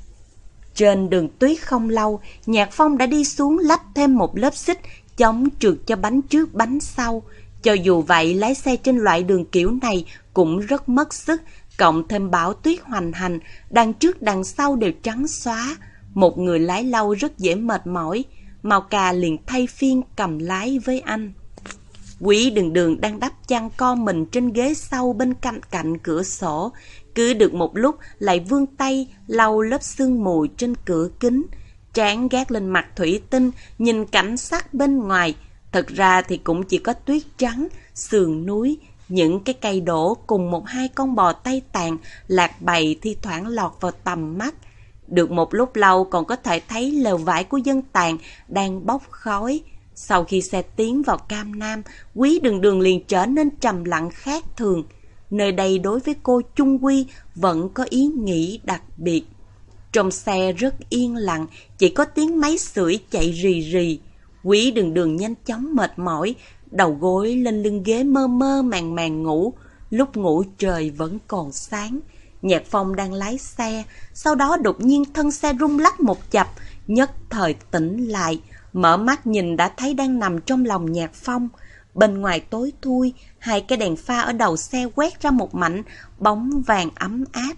trên đường tuyết không lâu, Nhạc Phong đã đi xuống lắp thêm một lớp xích chống trượt cho bánh trước bánh sau. Cho dù vậy, lái xe trên loại đường kiểu này cũng rất mất sức, cộng thêm bão tuyết hoành hành, đằng trước đằng sau đều trắng xóa. Một người lái lâu rất dễ mệt mỏi. Mao Cà liền thay phiên cầm lái với anh. Quý đường đường đang đắp chăn co mình trên ghế sau bên cạnh cạnh cửa sổ. Cứ được một lúc lại vươn tay lau lớp sương mù trên cửa kính. Trán gác lên mặt thủy tinh, nhìn cảnh sắc bên ngoài. Thật ra thì cũng chỉ có tuyết trắng, sườn núi, những cái cây đổ cùng một hai con bò tay tàn lạc bầy thi thoảng lọt vào tầm mắt. Được một lúc lâu còn có thể thấy lều vải của dân tàn đang bốc khói. Sau khi xe tiến vào Cam Nam, quý đường đường liền trở nên trầm lặng khác thường. Nơi đây đối với cô Trung Quy vẫn có ý nghĩ đặc biệt. Trong xe rất yên lặng, chỉ có tiếng máy sưởi chạy rì rì. Quý đường đường nhanh chóng mệt mỏi, đầu gối lên lưng ghế mơ mơ màng màng ngủ. Lúc ngủ trời vẫn còn sáng. Nhạc Phong đang lái xe, sau đó đột nhiên thân xe rung lắc một chập, nhất thời tỉnh lại, mở mắt nhìn đã thấy đang nằm trong lòng Nhạc Phong. Bên ngoài tối thui, hai cái đèn pha ở đầu xe quét ra một mảnh bóng vàng ấm áp.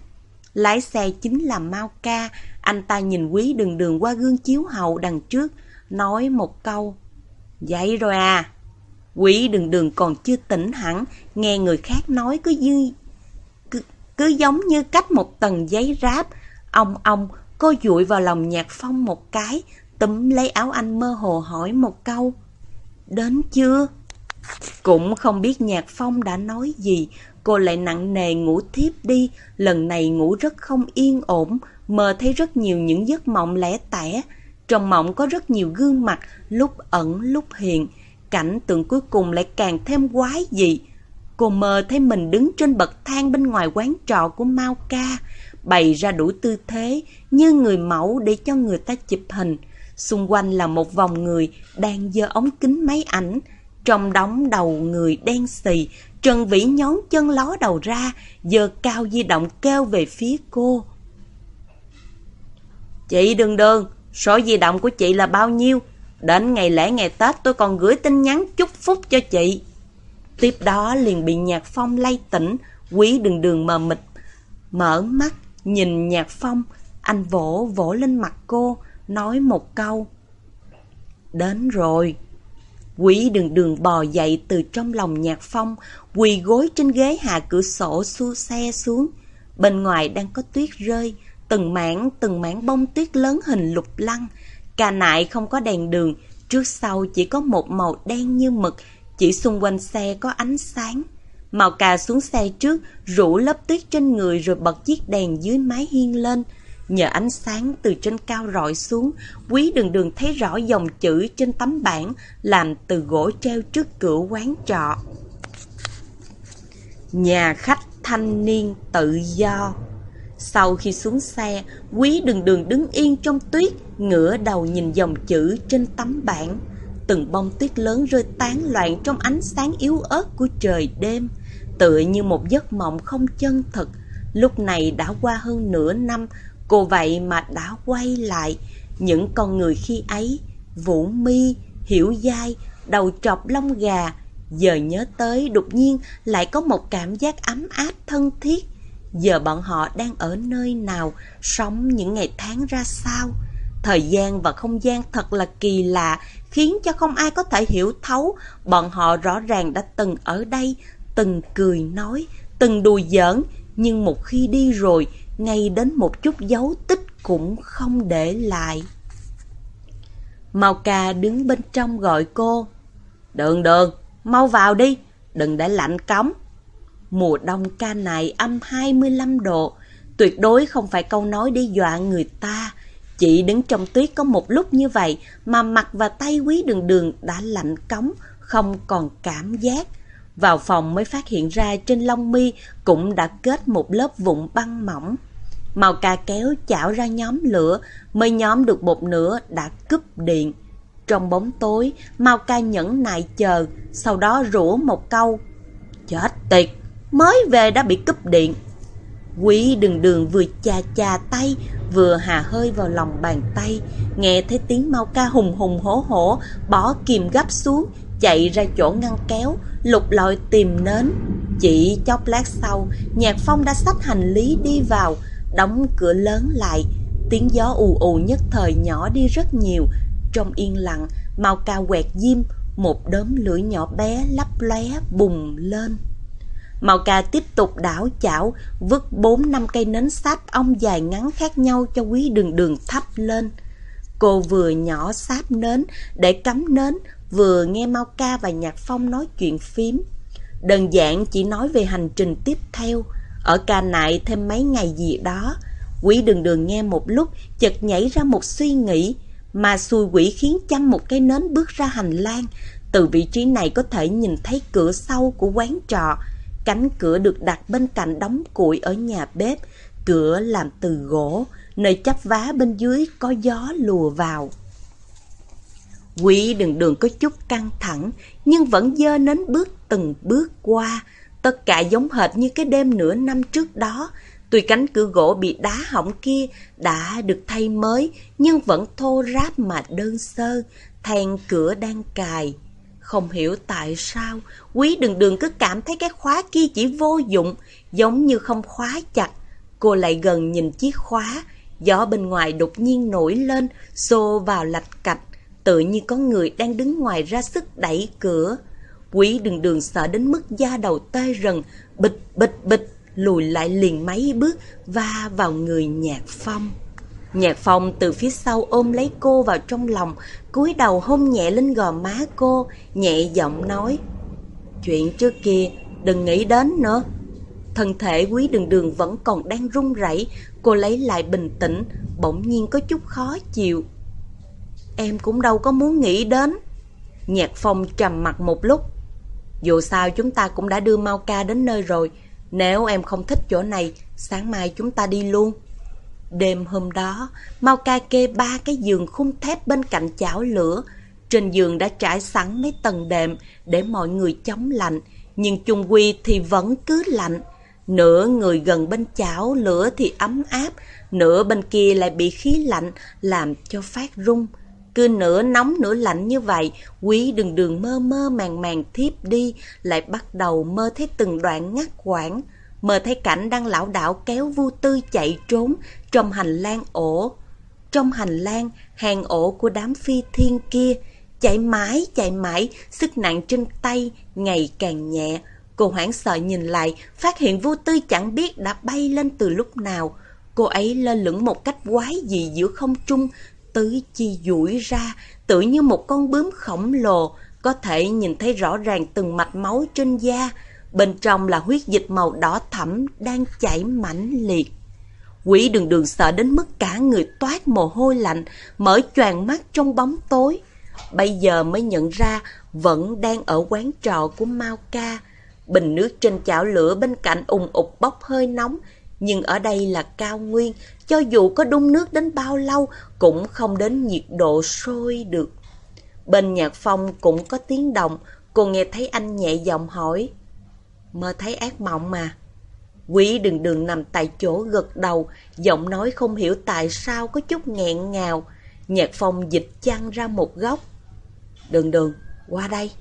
Lái xe chính là Mao Ca, anh ta nhìn quý đường đường qua gương chiếu hậu đằng trước, nói một câu. Dậy rồi à? Quý đường đường còn chưa tỉnh hẳn, nghe người khác nói cứ dư cứ giống như cách một tầng giấy ráp. Ông ông, cô dụi vào lòng nhạc phong một cái, túm lấy áo anh mơ hồ hỏi một câu. Đến chưa? Cũng không biết nhạc phong đã nói gì, cô lại nặng nề ngủ thiếp đi, lần này ngủ rất không yên ổn, mơ thấy rất nhiều những giấc mộng lẻ tẻ. Trong mộng có rất nhiều gương mặt, lúc ẩn lúc hiện. Cảnh tượng cuối cùng lại càng thêm quái dị. Cô mơ thấy mình đứng trên bậc thang bên ngoài quán trọ của Mao Ca, bày ra đủ tư thế như người mẫu để cho người ta chụp hình. Xung quanh là một vòng người đang giơ ống kính máy ảnh. Trong đóng đầu người đen xì, Trần Vĩ nhón chân ló đầu ra, giơ cao di động kêu về phía cô. Chị đừng đơn, số di động của chị là bao nhiêu? Đến ngày lễ ngày Tết tôi còn gửi tin nhắn chúc phúc cho chị. Tiếp đó liền bị Nhạc Phong lay tỉnh, quý đường đường mờ mịt. Mở mắt, nhìn Nhạc Phong, anh vỗ vỗ lên mặt cô, nói một câu. Đến rồi. Quý đường đường bò dậy từ trong lòng Nhạc Phong, quỳ gối trên ghế hạ cửa sổ xua xe xuống. Bên ngoài đang có tuyết rơi, từng mảng từng mảng bông tuyết lớn hình lục lăng. Cà nại không có đèn đường, trước sau chỉ có một màu đen như mực, chỉ xung quanh xe có ánh sáng. Màu cà xuống xe trước, rủ lớp tuyết trên người rồi bật chiếc đèn dưới mái hiên lên. Nhờ ánh sáng từ trên cao rọi xuống, quý đường đường thấy rõ dòng chữ trên tấm bảng làm từ gỗ treo trước cửa quán trọ. Nhà khách thanh niên tự do Sau khi xuống xe, quý đường đường đứng yên trong tuyết, ngửa đầu nhìn dòng chữ trên tấm bảng. Từng bông tuyết lớn rơi tán loạn trong ánh sáng yếu ớt của trời đêm, tựa như một giấc mộng không chân thực. Lúc này đã qua hơn nửa năm, cô vậy mà đã quay lại. Những con người khi ấy, Vũ Mi, Hiểu Giai, đầu trọc lông gà, giờ nhớ tới đột nhiên lại có một cảm giác ấm áp thân thiết. Giờ bọn họ đang ở nơi nào, sống những ngày tháng ra sao? Thời gian và không gian thật là kỳ lạ, khiến cho không ai có thể hiểu thấu. Bọn họ rõ ràng đã từng ở đây, từng cười nói, từng đùa giỡn, nhưng một khi đi rồi, ngay đến một chút dấu tích cũng không để lại. Mao ca đứng bên trong gọi cô. Đường đường, mau vào đi, đừng để lạnh cống. Mùa đông ca này âm 25 độ, tuyệt đối không phải câu nói đi dọa người ta. Chị đứng trong tuyết có một lúc như vậy mà mặt và tay quý đường đường đã lạnh cống, không còn cảm giác. Vào phòng mới phát hiện ra trên lông mi cũng đã kết một lớp vụn băng mỏng. Màu cà kéo chảo ra nhóm lửa, mới nhóm được một nửa đã cúp điện. Trong bóng tối, Mao ca nhẫn nại chờ, sau đó rủa một câu. Chết tiệt, mới về đã bị cúp điện. Quý đường đường vừa chà chà tay, vừa hà hơi vào lòng bàn tay, nghe thấy tiếng Mao ca hùng hùng hổ hổ, bỏ kìm gấp xuống, chạy ra chỗ ngăn kéo, lục lọi tìm nến. Chỉ chốc lát sau, Nhạc Phong đã xách hành lý đi vào, đóng cửa lớn lại. Tiếng gió ù ù nhất thời nhỏ đi rất nhiều. Trong yên lặng, Mau ca quẹt diêm, một đốm lửa nhỏ bé lấp lóe bùng lên. Màu cà tiếp tục đảo chảo, vứt bốn năm cây nến sáp ong dài ngắn khác nhau cho quý đường đường thắp lên. Cô vừa nhỏ sáp nến để cắm nến, vừa nghe Mau Ca và Nhạc Phong nói chuyện phím. Đơn giản chỉ nói về hành trình tiếp theo, ở ca nại thêm mấy ngày gì đó. Quỷ đường đường nghe một lúc, chợt nhảy ra một suy nghĩ, mà xui quỷ khiến chăm một cái nến bước ra hành lang. Từ vị trí này có thể nhìn thấy cửa sau của quán trọ. Cánh cửa được đặt bên cạnh đóng củi ở nhà bếp. Cửa làm từ gỗ, nơi chắp vá bên dưới có gió lùa vào. Quỷ đường đường có chút căng thẳng, nhưng vẫn dơ nến bước từng bước qua. Tất cả giống hệt như cái đêm nửa năm trước đó. Tuy cánh cửa gỗ bị đá hỏng kia đã được thay mới, nhưng vẫn thô ráp mà đơn sơ, thèn cửa đang cài. Không hiểu tại sao, quý đường đường cứ cảm thấy cái khóa kia chỉ vô dụng, giống như không khóa chặt. Cô lại gần nhìn chiếc khóa, gió bên ngoài đột nhiên nổi lên, xô vào lạch cạch, tự như có người đang đứng ngoài ra sức đẩy cửa. Quý đường đường sợ đến mức da đầu tê rần, bịch bịch bịch, lùi lại liền mấy bước va vào người Nhạc Phong. Nhạc Phong từ phía sau ôm lấy cô vào trong lòng, cúi đầu hôn nhẹ lên gò má cô, nhẹ giọng nói. Chuyện trước kia, đừng nghĩ đến nữa. Thân thể quý đường đường vẫn còn đang run rẩy, cô lấy lại bình tĩnh, bỗng nhiên có chút khó chịu. Em cũng đâu có muốn nghĩ đến. Nhạc phong trầm mặt một lúc. Dù sao chúng ta cũng đã đưa Mau Ca đến nơi rồi. Nếu em không thích chỗ này, sáng mai chúng ta đi luôn. Đêm hôm đó, Mau Ca kê ba cái giường khung thép bên cạnh chảo lửa. Trên giường đã trải sẵn mấy tầng đệm để mọi người chống lạnh, nhưng chung quy thì vẫn cứ lạnh. Nửa người gần bên chảo lửa thì ấm áp, nửa bên kia lại bị khí lạnh làm cho phát rung. Cứ nửa nóng nửa lạnh như vậy, quý đường đường mơ mơ màng màng thiếp đi, lại bắt đầu mơ thấy từng đoạn ngắt quãng mờ thấy cảnh đang lão đảo kéo vu tư chạy trốn trong hành lang ổ. Trong hành lang, hàng ổ của đám phi thiên kia, chạy mãi chạy mãi, sức nặng trên tay ngày càng nhẹ. Cô hoảng sợ nhìn lại, phát hiện vô tư chẳng biết đã bay lên từ lúc nào. Cô ấy lơ lửng một cách quái dị giữa không trung, tứ chi duỗi ra, tự như một con bướm khổng lồ, có thể nhìn thấy rõ ràng từng mạch máu trên da. Bên trong là huyết dịch màu đỏ thẫm đang chảy mãnh liệt. Quỷ đường đường sợ đến mức cả người toát mồ hôi lạnh, mở choàng mắt trong bóng tối. Bây giờ mới nhận ra vẫn đang ở quán trọ của Mao Ca. Bình nước trên chảo lửa bên cạnh ùng ục bốc hơi nóng, nhưng ở đây là cao nguyên, cho dù có đun nước đến bao lâu cũng không đến nhiệt độ sôi được. Bên nhạc phong cũng có tiếng động, cô nghe thấy anh nhẹ giọng hỏi. Mơ thấy ác mộng mà. Quý đừng đừng nằm tại chỗ gật đầu, giọng nói không hiểu tại sao có chút nghẹn ngào. Nhạc phong dịch chăn ra một góc. Đường đường, qua đây.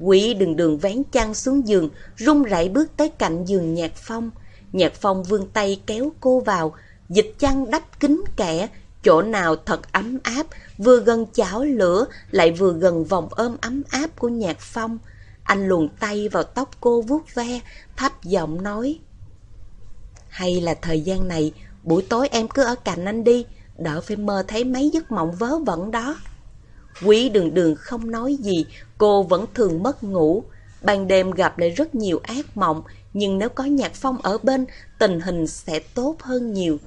Quý đường đường vén chăn xuống giường, run rẩy bước tới cạnh giường nhạc phong. Nhạc phong vươn tay kéo cô vào, dịch chăn đắp kín kẻ, chỗ nào thật ấm áp, vừa gần chảo lửa, lại vừa gần vòng ôm ấm áp của nhạc phong. Anh luồn tay vào tóc cô vuốt ve, thấp giọng nói. Hay là thời gian này, buổi tối em cứ ở cạnh anh đi, đỡ phải mơ thấy mấy giấc mộng vớ vẩn đó. Quý đường đường không nói gì, cô vẫn thường mất ngủ. Ban đêm gặp lại rất nhiều ác mộng, nhưng nếu có nhạc phong ở bên, tình hình sẽ tốt hơn nhiều.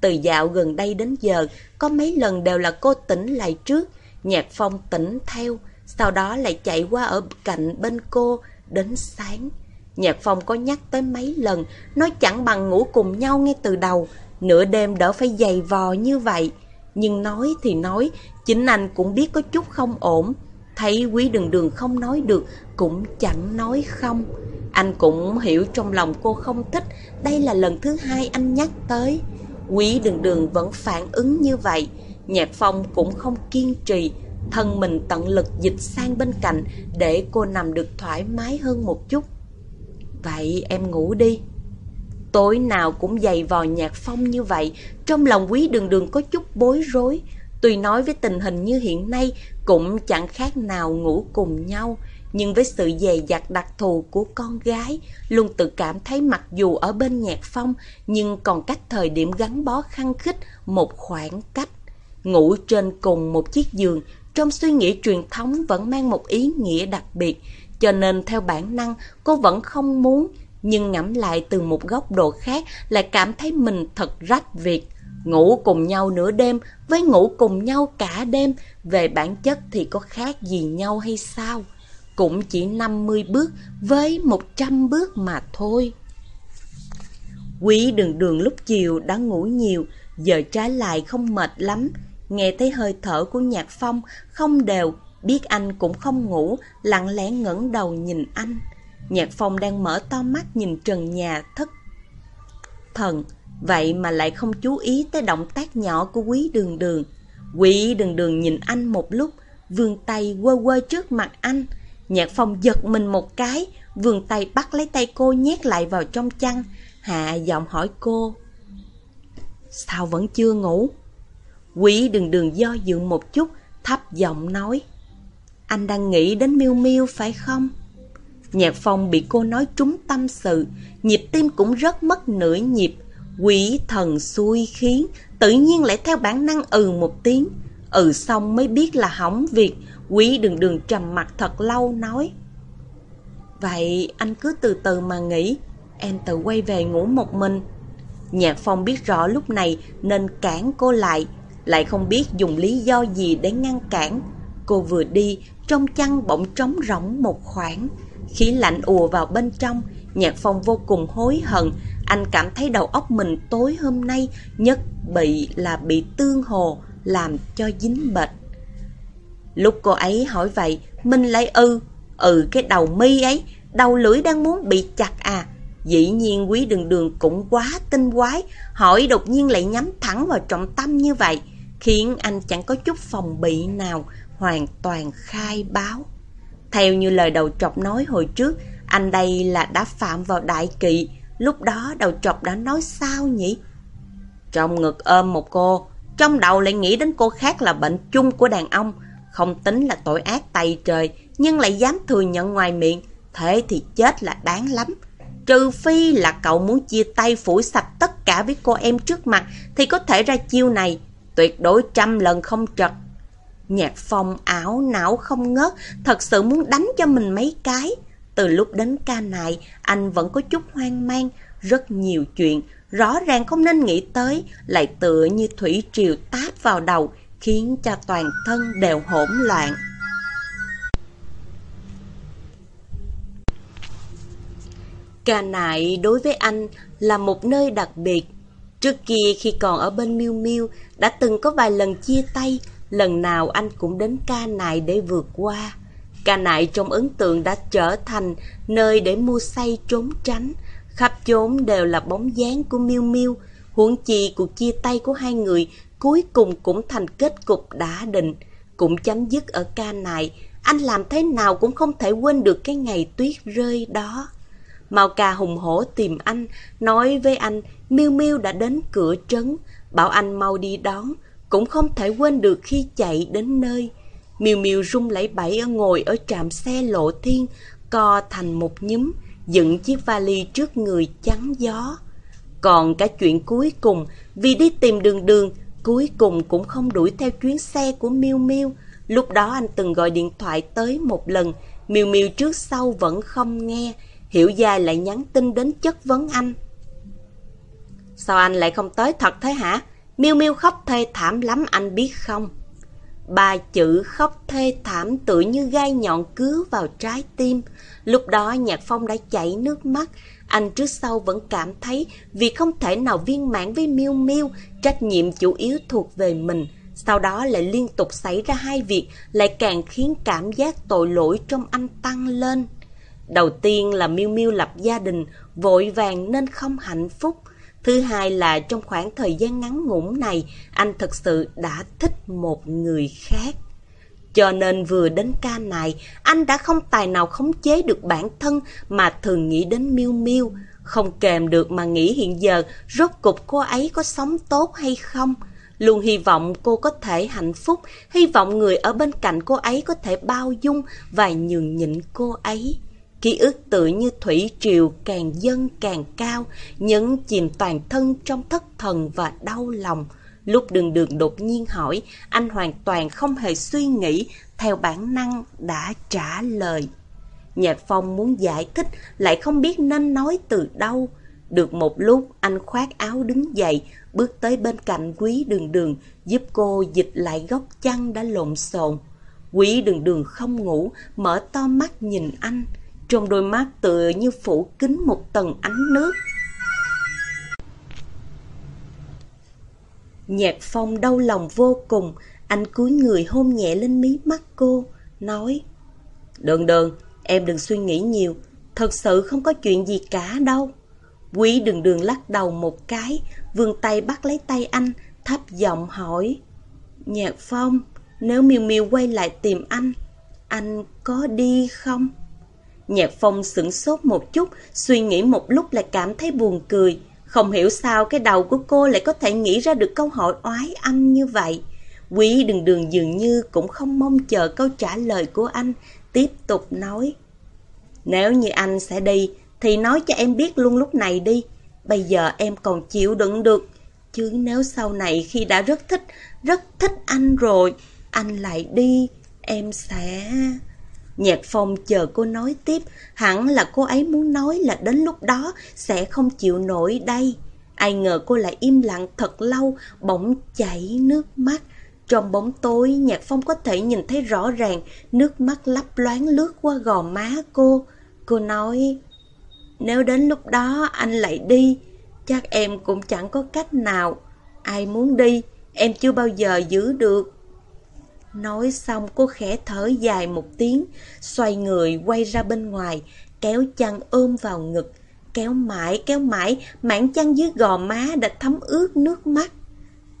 Từ dạo gần đây đến giờ, có mấy lần đều là cô tỉnh lại trước, nhạc phong tỉnh theo, sau đó lại chạy qua ở cạnh bên cô, đến sáng. Nhạc phong có nhắc tới mấy lần, nói chẳng bằng ngủ cùng nhau ngay từ đầu, nửa đêm đỡ phải dày vò như vậy. Nhưng nói thì nói, chính anh cũng biết có chút không ổn. Thấy quý đường đường không nói được, cũng chẳng nói không. Anh cũng hiểu trong lòng cô không thích, đây là lần thứ hai anh nhắc tới. Quý đường đường vẫn phản ứng như vậy, Nhạc Phong cũng không kiên trì, thân mình tận lực dịch sang bên cạnh để cô nằm được thoải mái hơn một chút. Vậy em ngủ đi. Tối nào cũng dày vò nhạc phong như vậy, trong lòng quý đường đường có chút bối rối. Tuy nói với tình hình như hiện nay cũng chẳng khác nào ngủ cùng nhau, nhưng với sự dè dặt đặc thù của con gái, luôn tự cảm thấy mặc dù ở bên nhạc phong, nhưng còn cách thời điểm gắn bó khăng khích một khoảng cách. Ngủ trên cùng một chiếc giường, trong suy nghĩ truyền thống vẫn mang một ý nghĩa đặc biệt, cho nên theo bản năng cô vẫn không muốn, nhưng ngẫm lại từ một góc độ khác lại cảm thấy mình thật rách việc. Ngủ cùng nhau nửa đêm với ngủ cùng nhau cả đêm, về bản chất thì có khác gì nhau hay sao? Cũng chỉ 50 bước với 100 bước mà thôi. Quý đường đường lúc chiều đã ngủ nhiều, giờ trái lại không mệt lắm. Nghe thấy hơi thở của nhạc phong không đều, biết anh cũng không ngủ, lặng lẽ ngẩng đầu nhìn anh. Nhạc phong đang mở to mắt nhìn trần nhà thất thần, vậy mà lại không chú ý tới động tác nhỏ của quý đường đường. Quý đường đường nhìn anh một lúc, vươn tay quơ quơ trước mặt anh. Nhạc phong giật mình một cái, vươn tay bắt lấy tay cô nhét lại vào trong chăn, hạ giọng hỏi cô. Sao vẫn chưa ngủ? Quý đường đường do dự một chút, thấp giọng nói. Anh đang nghĩ đến miêu miêu phải không? Nhạc phong bị cô nói trúng tâm sự, nhịp tim cũng rất mất nửa nhịp. Quỷ thần xui khiến, tự nhiên lại theo bản năng ừ một tiếng. Ừ xong mới biết là hỏng việc, quý đường đường trầm mặt thật lâu nói. Vậy anh cứ từ từ mà nghĩ, em tự quay về ngủ một mình. Nhạc Phong biết rõ lúc này nên cản cô lại, lại không biết dùng lý do gì để ngăn cản. Cô vừa đi, trong chăn bỗng trống rỗng một khoảng. Khí lạnh ùa vào bên trong, Nhạc Phong vô cùng hối hận. Anh cảm thấy đầu óc mình tối hôm nay nhất bị là bị tương hồ, làm cho dính bệnh. Lúc cô ấy hỏi vậy, mình lại ư, ừ cái đầu mi ấy, đầu lưỡi đang muốn bị chặt à. Dĩ nhiên quý đường đường cũng quá tinh quái, hỏi đột nhiên lại nhắm thẳng vào trọng tâm như vậy, khiến anh chẳng có chút phòng bị nào, hoàn toàn khai báo. Theo như lời đầu trọc nói hồi trước, anh đây là đã phạm vào đại kỵ, lúc đó đầu trọc đã nói sao nhỉ? Trong ngực ôm một cô, trong đầu lại nghĩ đến cô khác là bệnh chung của đàn ông, không tính là tội ác tay trời, nhưng lại dám thừa nhận ngoài miệng, thế thì chết là đáng lắm. Trừ phi là cậu muốn chia tay phủi sạch tất cả với cô em trước mặt thì có thể ra chiêu này, tuyệt đối trăm lần không trật. Nhạc phong ảo não không ngớt, thật sự muốn đánh cho mình mấy cái. Từ lúc đến ca này, anh vẫn có chút hoang mang, rất nhiều chuyện, rõ ràng không nên nghĩ tới, lại tựa như thủy triều táp vào đầu, khiến cho toàn thân đều hỗn loạn. Ca nại đối với anh là một nơi đặc biệt. Trước kia khi còn ở bên Miu Miu đã từng có vài lần chia tay, lần nào anh cũng đến ca nại để vượt qua. Ca nại trong ấn tượng đã trở thành nơi để mua say trốn tránh. Khắp chốn đều là bóng dáng của Miu Miu. Huống chi cuộc chia tay của hai người cuối cùng cũng thành kết cục đã định. Cũng chấm dứt ở ca nại. Anh làm thế nào cũng không thể quên được cái ngày tuyết rơi đó. Mao Ca hùng hổ tìm anh, nói với anh Miu Miu đã đến cửa trấn, bảo anh mau đi đón, cũng không thể quên được khi chạy đến nơi. Miu Miu rung lẫy bẫy ở ngồi ở trạm xe lộ thiên, co thành một nhúm, dựng chiếc vali trước người chắn gió. Còn cái chuyện cuối cùng, vì đi tìm đường đường, cuối cùng cũng không đuổi theo chuyến xe của Miu Miu. Lúc đó anh từng gọi điện thoại tới một lần, Miu Miu trước sau vẫn không nghe, Hiểu Giai lại nhắn tin đến chất vấn anh. Sao anh lại không tới thật thế hả? Miêu Miêu khóc thê thảm lắm anh biết không? Ba chữ khóc thê thảm tự như gai nhọn cứa vào trái tim. Lúc đó Nhạc Phong đã chảy nước mắt. Anh trước sau vẫn cảm thấy vì không thể nào viên mãn với Miêu Miêu, trách nhiệm chủ yếu thuộc về mình. Sau đó lại liên tục xảy ra hai việc, lại càng khiến cảm giác tội lỗi trong anh tăng lên. Đầu tiên là Miu Miu lập gia đình, vội vàng nên không hạnh phúc. Thứ hai là trong khoảng thời gian ngắn ngủn này, anh thật sự đã thích một người khác. Cho nên vừa đến ca này, anh đã không tài nào khống chế được bản thân mà thường nghĩ đến Miu Miu, không kèm được mà nghĩ hiện giờ rốt cục cô ấy có sống tốt hay không. Luôn hy vọng cô có thể hạnh phúc, hy vọng người ở bên cạnh cô ấy có thể bao dung và nhường nhịn cô ấy. Ký ức tự như thủy triều càng dâng càng cao, nhấn chìm toàn thân trong thất thần và đau lòng. Lúc đường đường đột nhiên hỏi, anh hoàn toàn không hề suy nghĩ, theo bản năng đã trả lời. Nhạc Phong muốn giải thích, lại không biết nên nói từ đâu. Được một lúc, anh khoác áo đứng dậy, bước tới bên cạnh quý đường đường, giúp cô dịch lại góc chăn đã lộn xộn. Quý đường đường không ngủ, mở to mắt nhìn anh trong đôi mắt tựa như phủ kín một tầng ánh nước. Nhạc phong đau lòng vô cùng, anh cúi người hôn nhẹ lên mí mắt cô, nói Đường đường, em đừng suy nghĩ nhiều, thật sự không có chuyện gì cả đâu. Quý đường đường lắc đầu một cái, vươn tay bắt lấy tay anh, thấp giọng hỏi Nhạc phong, nếu miêu miêu quay lại tìm anh, anh có đi không? Nhạc Phong sửng sốt một chút, suy nghĩ một lúc lại cảm thấy buồn cười. Không hiểu sao cái đầu của cô lại có thể nghĩ ra được câu hỏi oái âm như vậy. Quý đường đường dường như cũng không mong chờ câu trả lời của anh, tiếp tục nói. Nếu như anh sẽ đi, thì nói cho em biết luôn lúc này đi. Bây giờ em còn chịu đựng được. Chứ nếu sau này khi đã rất thích, rất thích anh rồi, anh lại đi, em sẽ... Nhạc phong chờ cô nói tiếp, hẳn là cô ấy muốn nói là đến lúc đó sẽ không chịu nổi đây. Ai ngờ cô lại im lặng thật lâu, bỗng chảy nước mắt. Trong bóng tối, Nhạc Phong có thể nhìn thấy rõ ràng nước mắt lấp loáng lướt qua gò má cô. Cô nói, nếu đến lúc đó anh lại đi, chắc em cũng chẳng có cách nào. Ai muốn đi, em chưa bao giờ giữ được. Nói xong cô khẽ thở dài một tiếng, xoay người quay ra bên ngoài, kéo chăn ôm vào ngực. Kéo mãi, kéo mãi, mảng chăn dưới gò má đã thấm ướt nước mắt.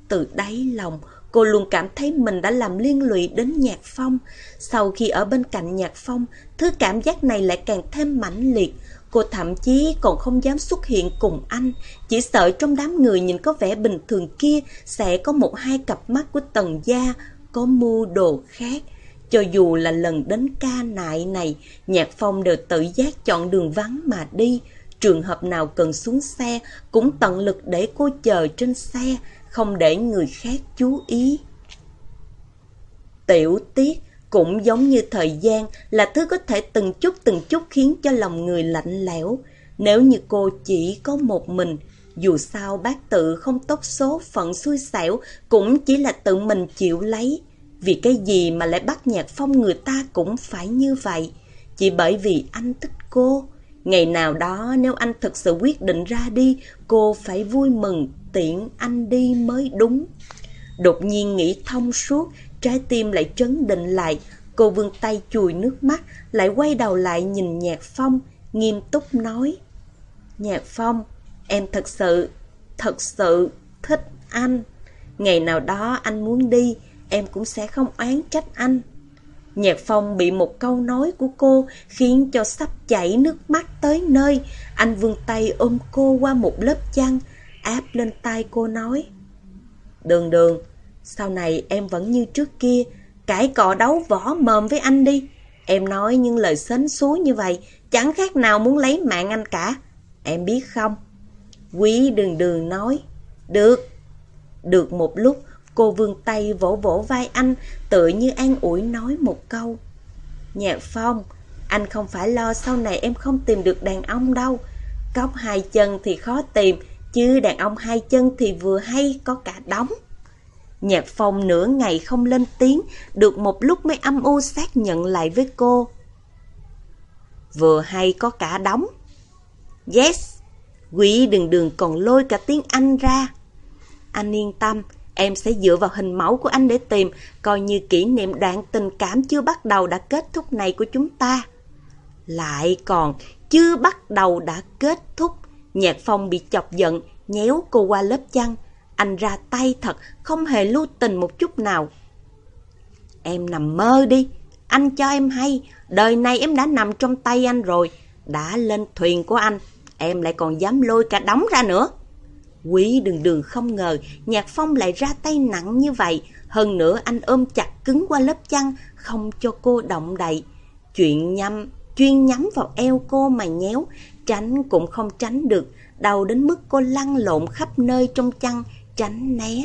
Từ đáy lòng, cô luôn cảm thấy mình đã làm liên lụy đến Nhạc Phong. Sau khi ở bên cạnh Nhạc Phong, thứ cảm giác này lại càng thêm mãnh liệt. Cô thậm chí còn không dám xuất hiện cùng anh, chỉ sợ trong đám người nhìn có vẻ bình thường kia sẽ có một hai cặp mắt của tần gia có mưu đồ khác. Cho dù là lần đến ca nại này, Nhạc Phong đều tự giác chọn đường vắng mà đi. Trường hợp nào cần xuống xe cũng tận lực để cô chờ trên xe, không để người khác chú ý. Tiểu tiết cũng giống như thời gian là thứ có thể từng chút từng chút khiến cho lòng người lạnh lẽo. Nếu như cô chỉ có một mình, dù sao bác tự không tốt số phận xui xẻo cũng chỉ là tự mình chịu lấy. Vì cái gì mà lại bắt nhạc phong người ta cũng phải như vậy. Chỉ bởi vì anh thích cô. Ngày nào đó nếu anh thực sự quyết định ra đi, cô phải vui mừng tiện anh đi mới đúng. Đột nhiên nghĩ thông suốt, trái tim lại trấn định lại. Cô vươn tay chùi nước mắt, lại quay đầu lại nhìn Nhạc Phong, nghiêm túc nói. Nhạc Phong, em thật sự, thật sự thích anh. Ngày nào đó anh muốn đi, em cũng sẽ không oán trách anh. Nhạc Phong bị một câu nói của cô khiến cho sắp chảy nước mắt tới nơi. Anh vươn tay ôm cô qua một lớp chăn, áp lên tay cô nói. Đường đường, sau này em vẫn như trước kia, cãi cọ đấu võ mồm với anh đi. Em nói những lời xến xúa như vậy, chẳng khác nào muốn lấy mạng anh cả. Em biết không? Quý đường đường nói. Được. Được một lúc, cô vươn tay vỗ vỗ vai anh, tự như an ủi nói một câu. Nhạc Phong, anh không phải lo sau này em không tìm được đàn ông đâu. Cóc hai chân thì khó tìm, chứ đàn ông hai chân thì vừa hay có cả đống. Nhạc Phong nửa ngày không lên tiếng, được một lúc mới âm u xác nhận lại với cô. Vừa hay có cả đống. Yes, Quý đường đường còn lôi cả tiếng Anh ra. Anh yên tâm, em sẽ dựa vào hình mẫu của anh để tìm, coi như kỷ niệm đoạn tình cảm chưa bắt đầu đã kết thúc này của chúng ta. Lại còn chưa bắt đầu đã kết thúc. Nhạc Phong bị chọc giận, nhéo cô qua lớp chăn. Anh ra tay thật, không hề lưu tình một chút nào. Em nằm mơ đi, anh cho em hay, đời này em đã nằm trong tay anh rồi. Đã lên thuyền của anh, em lại còn dám lôi cả đóng ra nữa. Quý đường đường không ngờ Nhạc Phong lại ra tay nặng như vậy. Hơn nữa anh ôm chặt cứng qua lớp chăn, không cho cô động đậy. Chuyện nhâm, chuyên nhắm vào eo cô mà nhéo, tránh cũng không tránh được. Đau đến mức cô lăn lộn khắp nơi trong chăn, tránh né.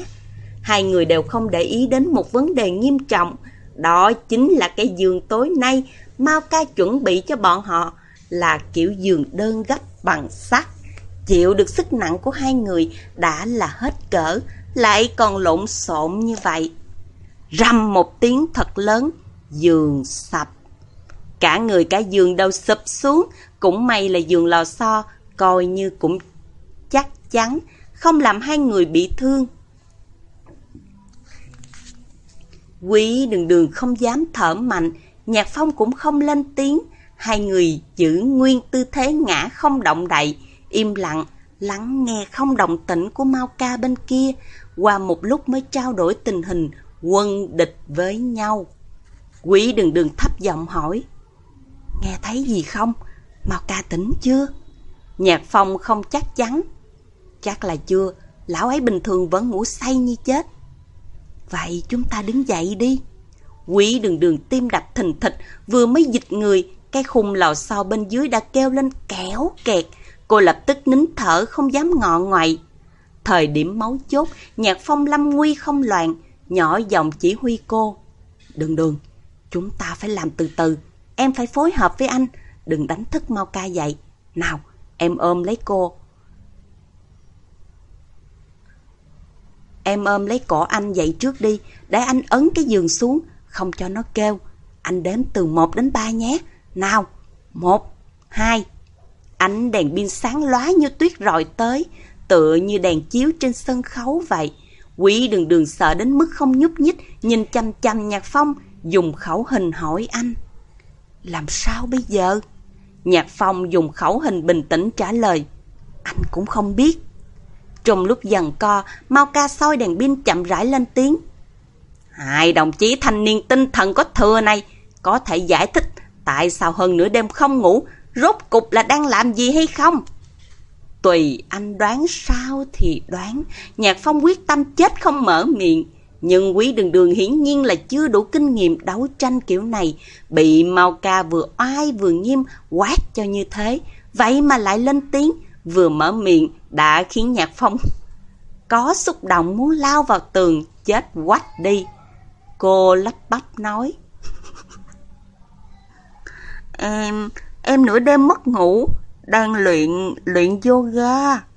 Hai người đều không để ý đến một vấn đề nghiêm trọng. Đó chính là cái giường tối nay Mao ca chuẩn bị cho bọn họ là kiểu giường đơn gấp bằng sắt. Chịu được sức nặng của hai người đã là hết cỡ, lại còn lộn xộn như vậy. Rầm một tiếng thật lớn, giường sập. Cả người cả giường đâu sụp xuống, cũng may là giường lò xo, coi như cũng chắc chắn, không làm hai người bị thương. Quý đường đường không dám thở mạnh, Nhạc Phong cũng không lên tiếng, hai người giữ nguyên tư thế ngã không động đậy, im lặng, lắng nghe không động tĩnh của Mao Ca bên kia, qua một lúc mới trao đổi tình hình quân địch với nhau. Quý đường đường thấp giọng hỏi, nghe thấy gì không? Mao Ca tỉnh chưa? Nhạc Phong không chắc chắn. Chắc là chưa, lão ấy bình thường vẫn ngủ say như chết. Vậy chúng ta đứng dậy đi. Quý đường đường tim đập thình thịch, vừa mới dịch người, cái khung lò xo bên dưới đã kêu lên kéo kẹt. Cô lập tức nín thở không dám ngọ ngoại. Thời điểm máu chốt, nhạc phong lâm nguy không loạn, nhỏ giọng chỉ huy cô. Đường đường, chúng ta phải làm từ từ, em phải phối hợp với anh. Đừng đánh thức mau ca dậy. Nào, em ôm lấy cô. Em ôm lấy cổ anh dậy trước đi, để anh ấn cái giường xuống, không cho nó kêu. Anh đếm từ 1 đến 3 nhé. Nào, 1, 2. Ánh đèn pin sáng lóa như tuyết rọi tới, tựa như đèn chiếu trên sân khấu vậy. Quý đường đường sợ đến mức không nhúc nhích, nhìn chăm chăm Nhạc Phong, dùng khẩu hình hỏi anh. Làm sao bây giờ? Nhạc Phong dùng khẩu hình bình tĩnh trả lời. Anh cũng không biết. Trong lúc dần co, mau ca soi đèn pin chậm rãi lên tiếng. Hai đồng chí thanh niên tinh thần có thừa này, có thể giải thích tại sao hơn nửa đêm không ngủ, rốt cục là đang làm gì hay không? Tùy anh đoán sao thì đoán, Nhạc Phong quyết tâm chết không mở miệng. Nhưng quý đường đường hiển nhiên là chưa đủ kinh nghiệm đấu tranh kiểu này, bị Mao Ca vừa oai vừa nghiêm quát cho như thế, vậy mà lại lên tiếng, vừa mở miệng đã khiến Nhạc Phong có xúc động muốn lao vào tường, chết quách đi. Cô lắp bắp nói em, em nửa đêm mất ngủ, đang luyện, luyện yoga.